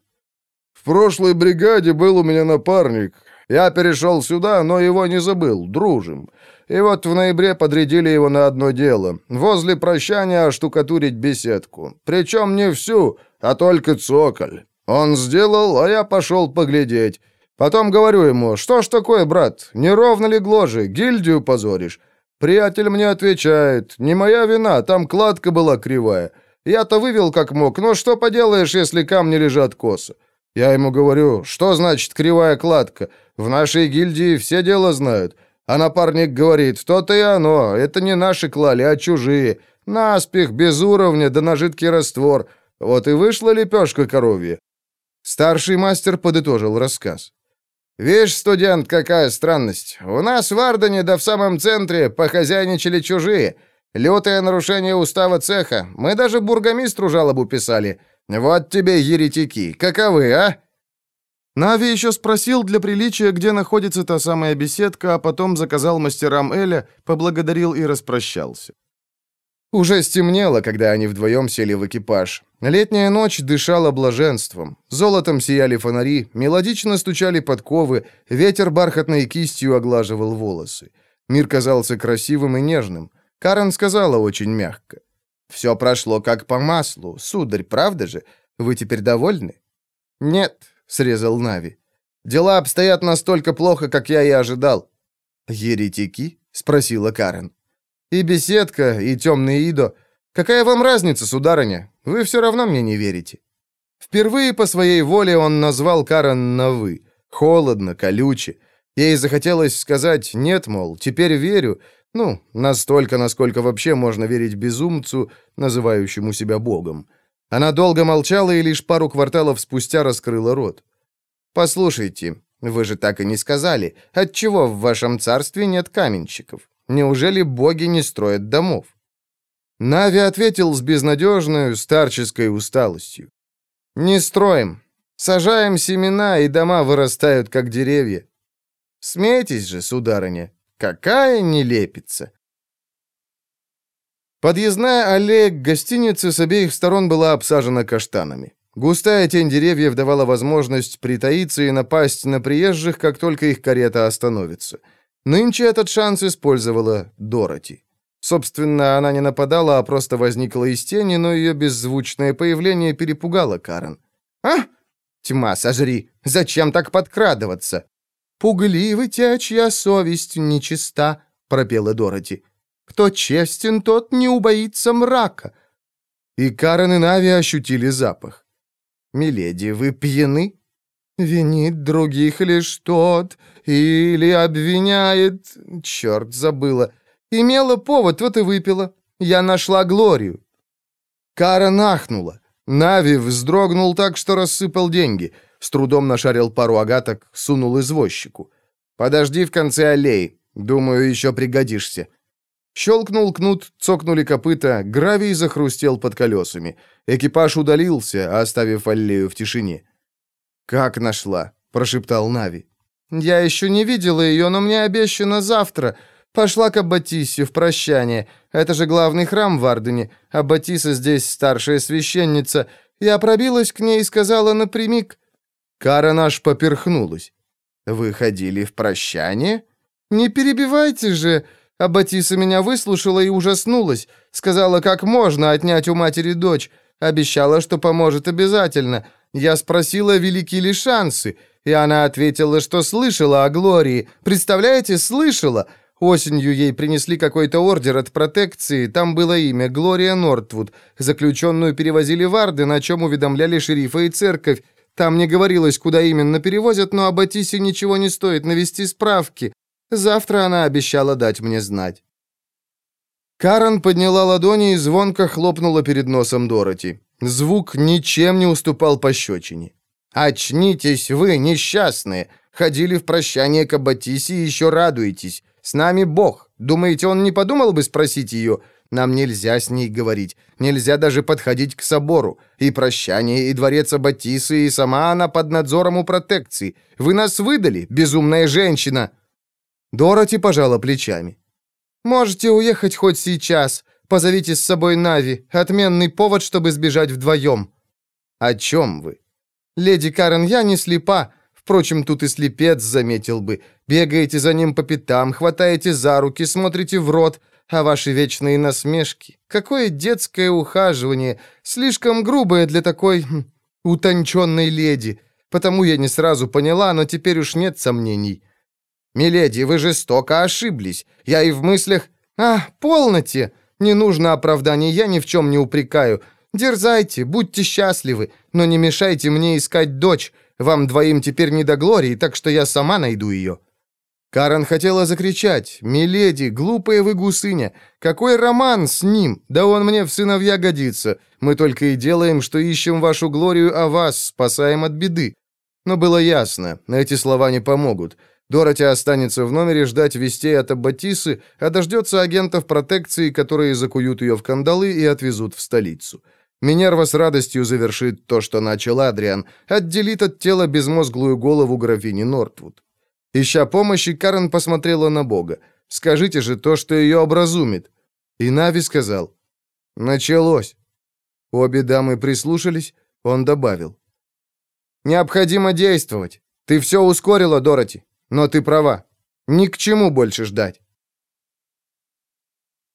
В прошлой бригаде был у меня напарник. Я перешел сюда, но его не забыл, дружим. И вот в ноябре подрядили его на одно дело. Возле прощания оштукатурить беседку. Причем не всю, а только цоколь. Он сделал, а я пошел поглядеть. Потом говорю ему, что ж такое, брат, не ровно ли гложи, гильдию позоришь? Приятель мне отвечает, не моя вина, там кладка была кривая. Я-то вывел как мог, но что поделаешь, если камни лежат косо? Я ему говорю, что значит кривая кладка? В нашей гильдии все дело знают. А напарник говорит, то-то и оно, это не наши клали, а чужие. Наспех, без уровня, да на жидкий раствор. Вот и вышла лепешка коровья. Старший мастер подытожил рассказ. «Видишь, студент, какая странность. У нас в Ардене, да в самом центре, похозяйничали чужие. Лютое нарушение устава цеха. Мы даже бургомистру жалобу писали. «Вот тебе еретики! Каковы, а?» Нави еще спросил для приличия, где находится та самая беседка, а потом заказал мастерам Эля, поблагодарил и распрощался. Уже стемнело, когда они вдвоем сели в экипаж. Летняя ночь дышала блаженством. Золотом сияли фонари, мелодично стучали подковы, ветер бархатной кистью оглаживал волосы. Мир казался красивым и нежным. Карен сказала очень мягко. Все прошло как по маслу, сударь, правда же? Вы теперь довольны? Нет, срезал Нави. Дела обстоят настолько плохо, как я и ожидал. Еретики? спросила Карен. И беседка, и темный Идо. Какая вам разница, сударыня? Вы все равно мне не верите. Впервые по своей воле он назвал Карен на «вы». Холодно, колюче. Ей захотелось сказать «нет», мол, теперь верю, ну, настолько, насколько вообще можно верить безумцу, называющему себя богом. Она долго молчала и лишь пару кварталов спустя раскрыла рот. «Послушайте, вы же так и не сказали, отчего в вашем царстве нет каменщиков? Неужели боги не строят домов?» Нави ответил с безнадежной старческой усталостью. «Не строим. Сажаем семена, и дома вырастают, как деревья. Смейтесь же, сударыня, Какая нелепица! Подъездная аллея к гостинице с обеих сторон была обсажена каштанами. Густая тень деревьев давала возможность притаиться и напасть на приезжих, как только их карета остановится. Нынче этот шанс использовала Дороти. Собственно, она не нападала, а просто возникла из тени, но ее беззвучное появление перепугало Карен. «А? Тьма, сожри! Зачем так подкрадываться?» «Пугливы те, чья совесть нечиста», — пропела Дороти. «Кто честен, тот не убоится мрака». И Карен и Нави ощутили запах. «Миледи, вы пьяны?» «Винит других лишь тот, или обвиняет...» «Черт, забыла. Имела повод, вот и выпила. Я нашла Глорию». Кара нахнула. Нави вздрогнул так, что рассыпал деньги — с трудом нашарил пару агаток, сунул извозчику. «Подожди в конце аллеи. Думаю, еще пригодишься». Щелкнул кнут, цокнули копыта, гравий захрустел под колесами. Экипаж удалился, оставив аллею в тишине. «Как нашла?» — прошептал Нави. «Я еще не видела ее, но мне обещано завтра. Пошла к Аббатисе в прощание. Это же главный храм в Ардене. Аббатиса здесь старшая священница. Я пробилась к ней и сказала напрямик, Кара наш поперхнулась. «Вы ходили в прощание?» «Не перебивайте же!» Аббатиса меня выслушала и ужаснулась. Сказала, как можно отнять у матери дочь. Обещала, что поможет обязательно. Я спросила, велики ли шансы. И она ответила, что слышала о Глории. Представляете, слышала. Осенью ей принесли какой-то ордер от протекции. Там было имя Глория Нортвуд. Заключенную перевозили в Арды, на чем уведомляли шерифа и церковь. Там не говорилось, куда именно перевозят, но об Атисе ничего не стоит навести справки. Завтра она обещала дать мне знать». Карен подняла ладони и звонко хлопнула перед носом Дороти. Звук ничем не уступал пощечине. «Очнитесь вы, несчастные! Ходили в прощание к Аббатисе и еще радуетесь. С нами Бог. Думаете, он не подумал бы спросить ее? Нам нельзя с ней говорить. Нельзя даже подходить к собору. И прощание, и дворец Аббатисы, и сама она под надзором у протекции. Вы нас выдали, безумная женщина!» Дороти пожала плечами. «Можете уехать хоть сейчас. Позовите с собой Нави. Отменный повод, чтобы сбежать вдвоем». «О чем вы?» «Леди Карен, я не слепа. Впрочем, тут и слепец заметил бы. Бегаете за ним по пятам, хватаете за руки, смотрите в рот, а ваши вечные насмешки. Какое детское ухаживание, слишком грубое для такой хм, утонченной леди. Потому я не сразу поняла, но теперь уж нет сомнений. «Миледи, вы жестоко ошиблись. Я и в мыслях...» «А, полноте! Не нужно оправданий, я ни в чем не упрекаю. Дерзайте, будьте счастливы, но не мешайте мне искать дочь. Вам двоим теперь не до Глории, так что я сама найду ее». Карен хотела закричать. «Миледи, глупая вы гусыня! Какой роман с ним? Да он мне в сыновья годится. Мы только и делаем, что ищем вашу Глорию, а вас спасаем от беды». Но было ясно, эти слова не помогут. Дороти останется в номере ждать вестей от Аббатисы, а дождется агентов протекции, которые закуют ее в кандалы и отвезут в столицу. Минерва с радостью завершит то, что начал Адриан, отделит от тела безмозглую голову графини Нортвуд. Ища помощи, Карен посмотрела на Бога. «Скажите же то, что ее образумит». И Нави сказал. «Началось». Обе дамы прислушались, он добавил. «Необходимо действовать. Ты все ускорила, Дороти, но ты права. Ни к чему больше ждать».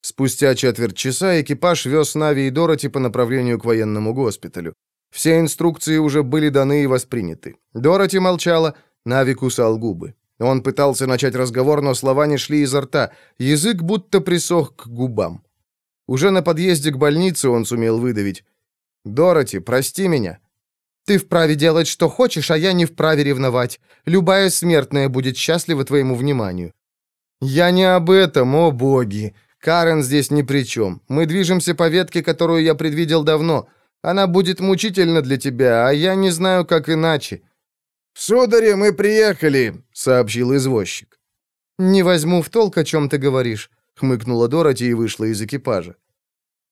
Спустя четверть часа экипаж вез Нави и Дороти по направлению к военному госпиталю. Все инструкции уже были даны и восприняты. Дороти молчала, Нави кусал губы. Он пытался начать разговор, но слова не шли изо рта. Язык будто присох к губам. Уже на подъезде к больнице он сумел выдавить. «Дороти, прости меня». «Ты вправе делать, что хочешь, а я не вправе ревновать. Любая смертная будет счастлива твоему вниманию». «Я не об этом, о боги. Карен здесь ни при чем. Мы движемся по ветке, которую я предвидел давно. Она будет мучительна для тебя, а я не знаю, как иначе». «Судари, мы приехали», — сообщил извозчик. «Не возьму в толк, о чем ты говоришь», — хмыкнула Дороти и вышла из экипажа.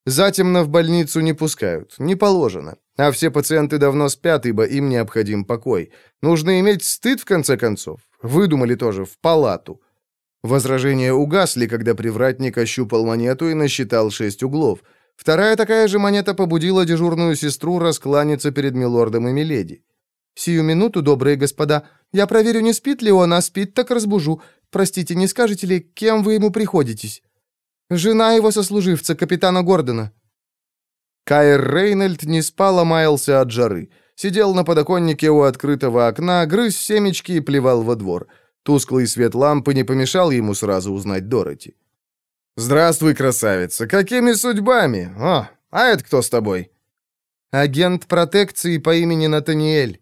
Затемно в больницу не пускают, не положено. А все пациенты давно спят, ибо им необходим покой. Нужно иметь стыд, в конце концов. Выдумали тоже, в палату. Возражения угасли, когда привратник ощупал монету и насчитал шесть углов. Вторая такая же монета побудила дежурную сестру раскланяться перед милордом и миледи. «Сию минуту, добрые господа, я проверю, не спит ли он, а спит, так разбужу. Простите, не скажете ли, кем вы ему приходитесь?» «Жена его сослуживца, капитана Гордона». Кайр Рейнольд не спал, а маялся от жары. Сидел на подоконнике у открытого окна, грыз семечки и плевал во двор. Тусклый свет лампы не помешал ему сразу узнать Дороти. «Здравствуй, красавица! Какими судьбами? О, а это кто с тобой?» «Агент протекции по имени Натаниэль».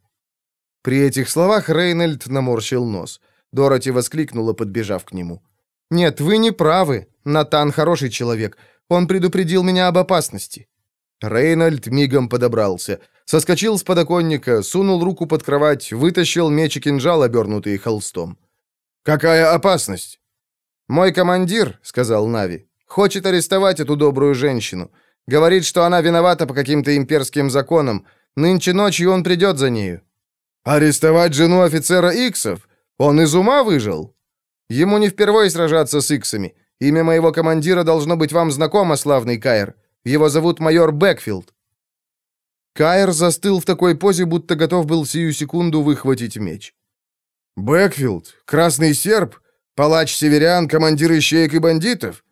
При этих словах Рейнольд наморщил нос. Дороти воскликнула, подбежав к нему. «Нет, вы не правы. Натан хороший человек. Он предупредил меня об опасности». Рейнольд мигом подобрался. Соскочил с подоконника, сунул руку под кровать, вытащил меч и кинжал, обернутые холстом. «Какая опасность?» «Мой командир», — сказал Нави, — «хочет арестовать эту добрую женщину. Говорит, что она виновата по каким-то имперским законам. Нынче ночью он придет за нею». «Арестовать жену офицера Иксов? Он из ума выжил?» «Ему не впервые сражаться с Иксами. Имя моего командира должно быть вам знакомо, славный Кайр. Его зовут майор Бэкфилд». Кайр застыл в такой позе, будто готов был сию секунду выхватить меч. «Бэкфилд? Красный серп? Палач северян, командир ищеек и бандитов?»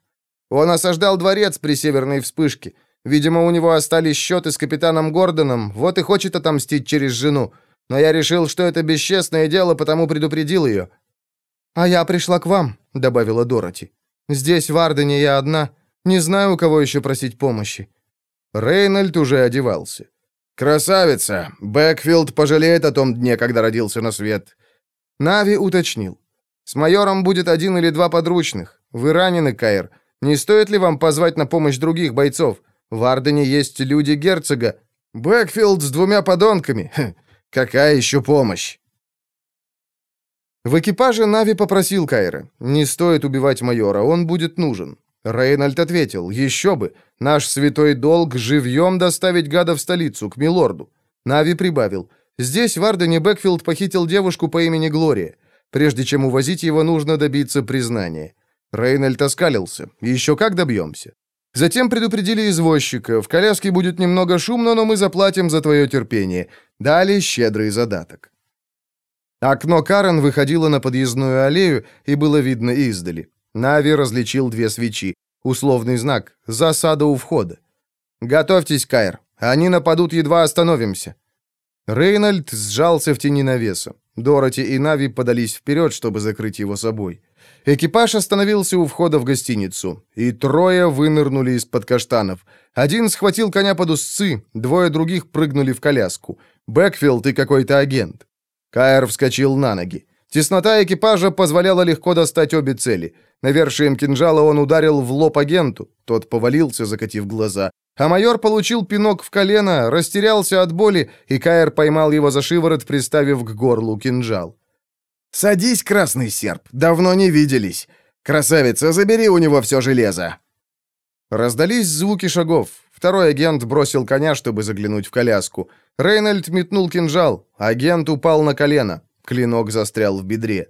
Он осаждал дворец при северной вспышке. Видимо, у него остались счеты с капитаном Гордоном, вот и хочет отомстить через жену. Но я решил, что это бесчестное дело, потому предупредил ее». «А я пришла к вам», — добавила Дороти. «Здесь, в Ардене, я одна. Не знаю, у кого еще просить помощи». Рейнольд уже одевался. «Красавица! Бэкфилд пожалеет о том дне, когда родился на свет. Нави уточнил. «С майором будет один или два подручных. Вы ранены, Кайр. Не стоит ли вам позвать на помощь других бойцов? В Ардене есть люди герцога. Бэкфилд с двумя подонками. Какая еще помощь?» В экипаже Нави попросил Кайра. «Не стоит убивать майора, он будет нужен». Рейнольд ответил, «Еще бы, наш святой долг живьем доставить гада в столицу, к милорду». Нави прибавил, «Здесь в Ардене Бэкфилд похитил девушку по имени Глория. Прежде чем увозить его, нужно добиться признания». Рейнольд оскалился, «Еще как добьемся?» Затем предупредили извозчика, в коляске будет немного шумно, но мы заплатим за твое терпение. Дали щедрый задаток. Окно Карен выходило на подъездную аллею, и было видно издали. Нави различил две свечи. Условный знак «Засада у входа». «Готовьтесь, Кайр. Они нападут, едва остановимся». Рейнольд сжался в тени навеса. Дороти и Нави подались вперед, чтобы закрыть его собой. Экипаж остановился у входа в гостиницу, и трое вынырнули из-под каштанов. Один схватил коня под узцы, двое других прыгнули в коляску. Бэкфилд и какой-то агент. Каэр вскочил на ноги. Теснота экипажа позволяла легко достать обе цели. Навершием кинжала он ударил в лоб агенту. Тот повалился, закатив глаза. А майор получил пинок в колено, растерялся от боли, и Каэр поймал его за шиворот, приставив к горлу кинжал. «Садись, красный серп, давно не виделись. Красавица, забери у него все железо». Раздались звуки шагов. Второй агент бросил коня, чтобы заглянуть в коляску. Рейнольд метнул кинжал. Агент упал на колено. Клинок застрял в бедре.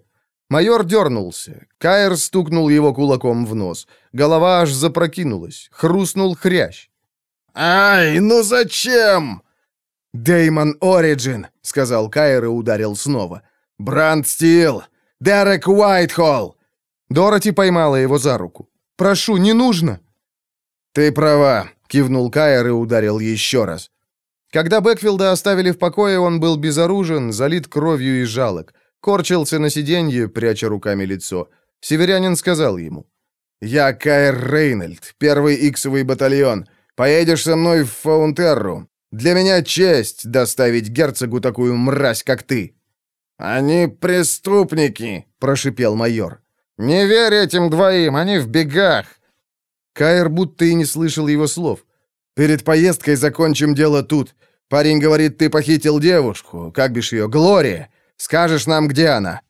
Майор дернулся. Кайр стукнул его кулаком в нос. Голова аж запрокинулась. Хрустнул хрящ. «Ай, ну зачем?» «Деймон Ориджин», — сказал Кайр и ударил снова. «Бранд Стил! Дерек Уайтхолл!» Дороти поймала его за руку. «Прошу, не нужно!» «Ты права», — кивнул Кайр и ударил еще раз. Когда Бэкфилда оставили в покое, он был безоружен, залит кровью и жалок. Корчился на сиденье, пряча руками лицо. Северянин сказал ему. «Я Кайр Рейнольд, первый иксовый батальон. Поедешь со мной в Фаунтерру. Для меня честь доставить герцогу такую мразь, как ты». «Они преступники», — прошипел майор. «Не верь этим двоим, они в бегах». Кайр будто и не слышал его слов. Перед поездкой закончим дело тут. Парень говорит, ты похитил девушку. Как бишь ее? Глория. Скажешь нам, где она?»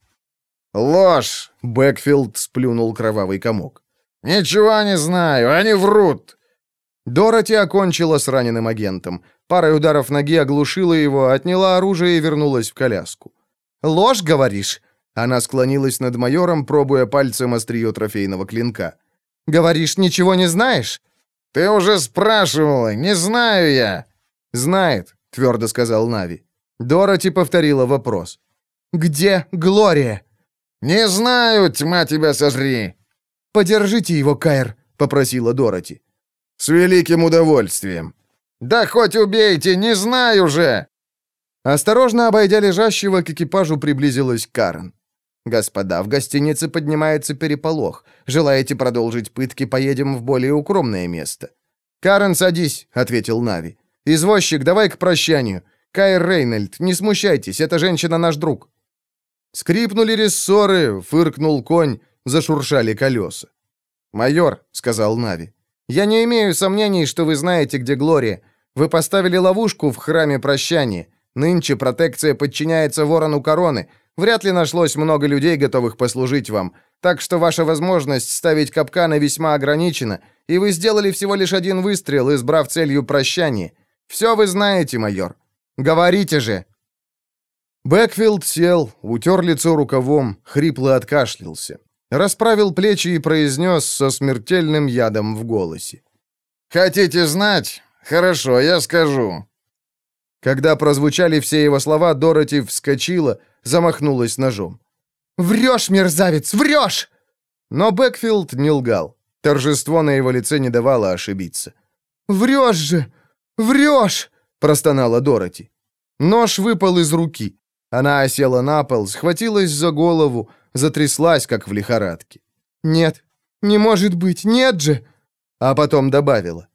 «Ложь!» — Бэкфилд сплюнул кровавый комок. «Ничего не знаю, они врут!» Дороти окончила с раненым агентом. Парой ударов ноги оглушила его, отняла оружие и вернулась в коляску. «Ложь, говоришь?» Она склонилась над майором, пробуя пальцем острие трофейного клинка. «Говоришь, ничего не знаешь?» «Ты уже спрашивала, не знаю я!» «Знает», — твердо сказал Нави. Дороти повторила вопрос. «Где Глория?» «Не знаю, тьма тебя сожри!» «Подержите его, Кайр», — попросила Дороти. «С великим удовольствием!» «Да хоть убейте, не знаю же!» Осторожно обойдя лежащего, к экипажу приблизилась Карен. «Господа, в гостинице поднимается переполох. Желаете продолжить пытки, поедем в более укромное место». «Карен, садись», — ответил Нави. «Извозчик, давай к прощанию. Кайр Рейнольд, не смущайтесь, эта женщина наш друг». Скрипнули рессоры, фыркнул конь, зашуршали колеса. «Майор», — сказал Нави, — «я не имею сомнений, что вы знаете, где Глория. Вы поставили ловушку в храме прощания. Нынче протекция подчиняется ворону короны. Вряд ли нашлось много людей, готовых послужить вам. Так что ваша возможность ставить капканы весьма ограничена, и вы сделали всего лишь один выстрел, избрав целью прощание. Все вы знаете, майор. Говорите же!» Бэкфилд сел, утер лицо рукавом, хрипло откашлялся. Расправил плечи и произнес со смертельным ядом в голосе. «Хотите знать? Хорошо, я скажу. Когда прозвучали все его слова, Дороти вскочила, замахнулась ножом. «Врешь, мерзавец, врешь!» Но Бэкфилд не лгал. Торжество на его лице не давало ошибиться. «Врешь же! Врешь!» — простонала Дороти. Нож выпал из руки. Она осела на пол, схватилась за голову, затряслась, как в лихорадке. «Нет, не может быть, нет же!» А потом добавила.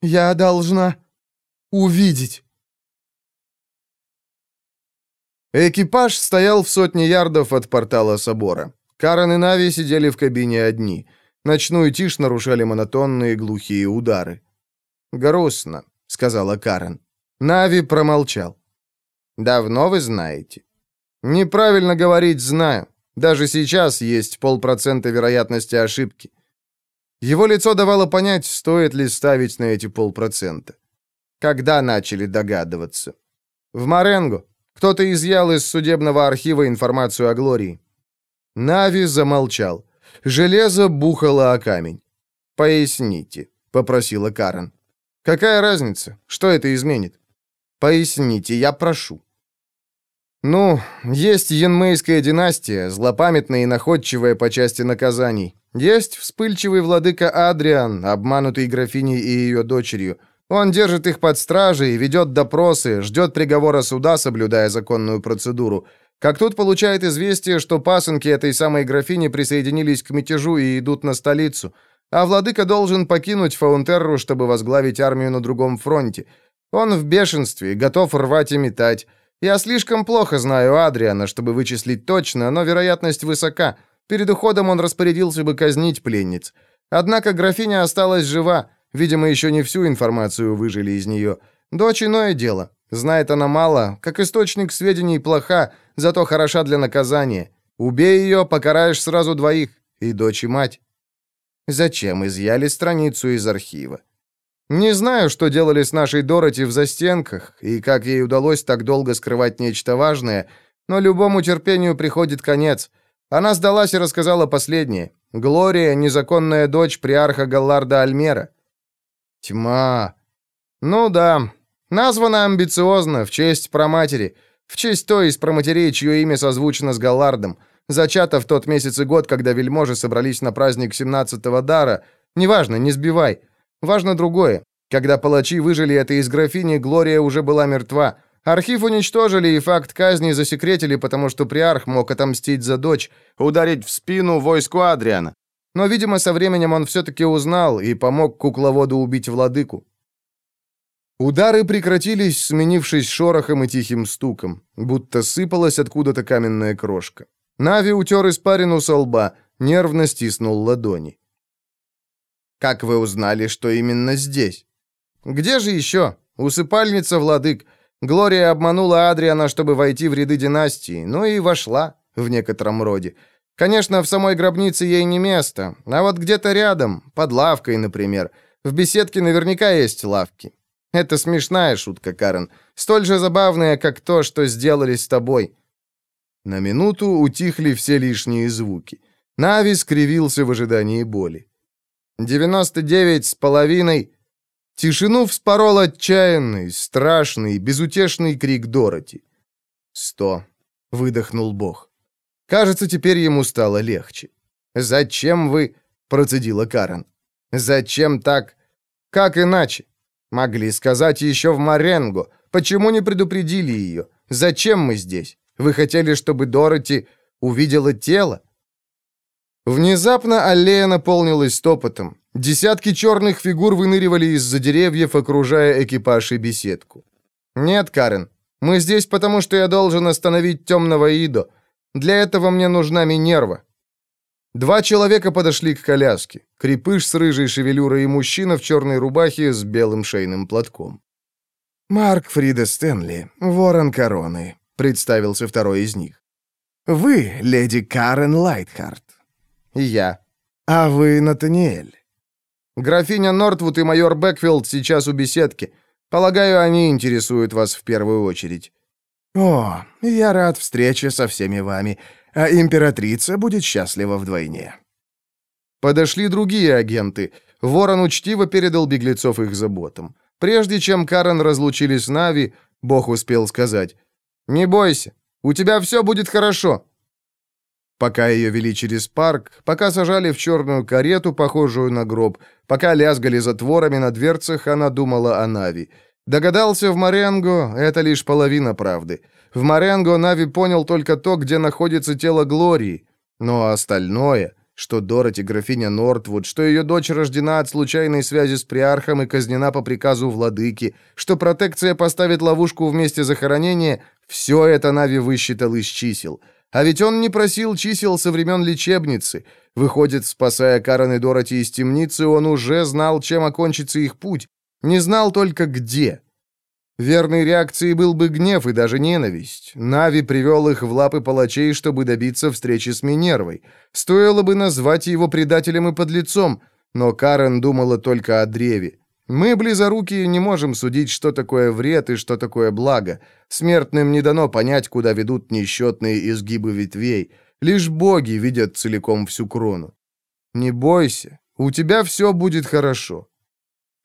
«Я должна увидеть». Экипаж стоял в сотне ярдов от портала собора. Карен и Нави сидели в кабине одни. Ночную тишь нарушали монотонные глухие удары. «Грустно», — сказала Карен. Нави промолчал. Давно вы знаете? Неправильно говорить «знаю». Даже сейчас есть полпроцента вероятности ошибки. Его лицо давало понять, стоит ли ставить на эти полпроцента. Когда начали догадываться? В Маренго. Кто-то изъял из судебного архива информацию о Глории. Нави замолчал. Железо бухало о камень. «Поясните», — попросила Карен. «Какая разница? Что это изменит?» «Поясните, я прошу». «Ну, есть Янмейская династия, злопамятная и находчивая по части наказаний. Есть вспыльчивый владыка Адриан, обманутый графиней и ее дочерью. Он держит их под стражей, ведет допросы, ждет приговора суда, соблюдая законную процедуру. Как тут получает известие, что пасынки этой самой графини присоединились к мятежу и идут на столицу, а владыка должен покинуть Фаунтерру, чтобы возглавить армию на другом фронте. Он в бешенстве, готов рвать и метать. Я слишком плохо знаю Адриана, чтобы вычислить точно, но вероятность высока. Перед уходом он распорядился бы казнить пленниц. Однако графиня осталась жива, видимо, еще не всю информацию выжили из нее. Дочь иное дело. Знает она мало, как источник сведений плоха, зато хороша для наказания. Убей ее, покараешь сразу двоих, и дочь, и мать. Зачем изъяли страницу из архива? Не знаю, что делали с нашей Дороти в застенках, и как ей удалось так долго скрывать нечто важное, но любому терпению приходит конец. Она сдалась и рассказала последнее. Глория — незаконная дочь приарха Галларда Альмера. Тьма. Ну да, названа амбициозно, в честь проматери, в честь той из проматерей, чье имя созвучно с Галлардом, зачата в тот месяц и год, когда вельможи собрались на праздник 17-го дара. Неважно, не сбивай. Важно другое. Когда палачи выжили это из графини, Глория уже была мертва. Архив уничтожили и факт казни засекретили, потому что приарх мог отомстить за дочь, ударить в спину войску Адриана. Но, видимо, со временем он все-таки узнал и помог кукловоду убить владыку. Удары прекратились, сменившись шорохом и тихим стуком, будто сыпалась откуда-то каменная крошка. Нави утер испарину со лба, нервно стиснул ладони. «Как вы узнали, что именно здесь?» «Где же еще? Усыпальница владык. Глория обманула Адриана, чтобы войти в ряды династии, ну и вошла, в некотором роде. Конечно, в самой гробнице ей не место, а вот где-то рядом, под лавкой, например. В беседке наверняка есть лавки. Это смешная шутка, Карен, столь же забавная, как то, что сделали с тобой. На минуту утихли все лишние звуки. Нави скривился в ожидании боли. «Девяносто девять с половиной...» Тишину вспорол отчаянный, страшный, безутешный крик Дороти. «Сто!» — выдохнул Бог. Кажется, теперь ему стало легче. «Зачем вы...» — процедила Карен. «Зачем так? Как иначе? Могли сказать еще в Маренго. Почему не предупредили ее? Зачем мы здесь? Вы хотели, чтобы Дороти увидела тело?» Внезапно аллея наполнилась топотом. Десятки черных фигур выныривали из-за деревьев, окружая экипаж и беседку. «Нет, Карен, мы здесь потому, что я должен остановить темного Идо. Для этого мне нужна Минерва». Два человека подошли к коляске. Крепыш с рыжей шевелюрой и мужчина в черной рубахе с белым шейным платком. «Марк Фрида Стэнли, ворон короны», — представился второй из них. «Вы, леди Карен Лайтхарт я. «А вы Натаниэль?» «Графиня Нортвуд и майор Бэкфилд сейчас у беседки. Полагаю, они интересуют вас в первую очередь». «О, я рад встрече со всеми вами, а императрица будет счастлива вдвойне». Подошли другие агенты. Ворон учтиво передал беглецов их заботам. Прежде чем Карен разлучились с Нави, Бог успел сказать, «Не бойся, у тебя все будет хорошо. Пока ее вели через парк, пока сажали в черную карету, похожую на гроб, пока лязгали затворами на дверцах, она думала о Нави. Догадался в Маренго, это лишь половина правды. В Маренго Нави понял только то, где находится тело Глории. Но остальное, что Дороти графиня Нортвуд, что ее дочь рождена от случайной связи с приархом и казнена по приказу владыки, что протекция поставит ловушку вместе захоронения, все это Нави высчитал из чисел — а ведь он не просил чисел со времен лечебницы. Выходит, спасая Карен и Дороти из темницы, он уже знал, чем окончится их путь. Не знал только где. Верной реакцией был бы гнев и даже ненависть. Нави привел их в лапы палачей, чтобы добиться встречи с Минервой. Стоило бы назвать его предателем и подлецом, но Карен думала только о древе. Мы, близорукие, не можем судить, что такое вред и что такое благо. Смертным не дано понять, куда ведут несчетные изгибы ветвей. Лишь боги видят целиком всю крону. Не бойся, у тебя все будет хорошо.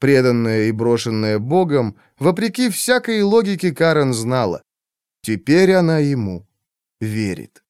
Преданная и брошенная Богом, вопреки всякой логике Карен знала. Теперь она ему верит.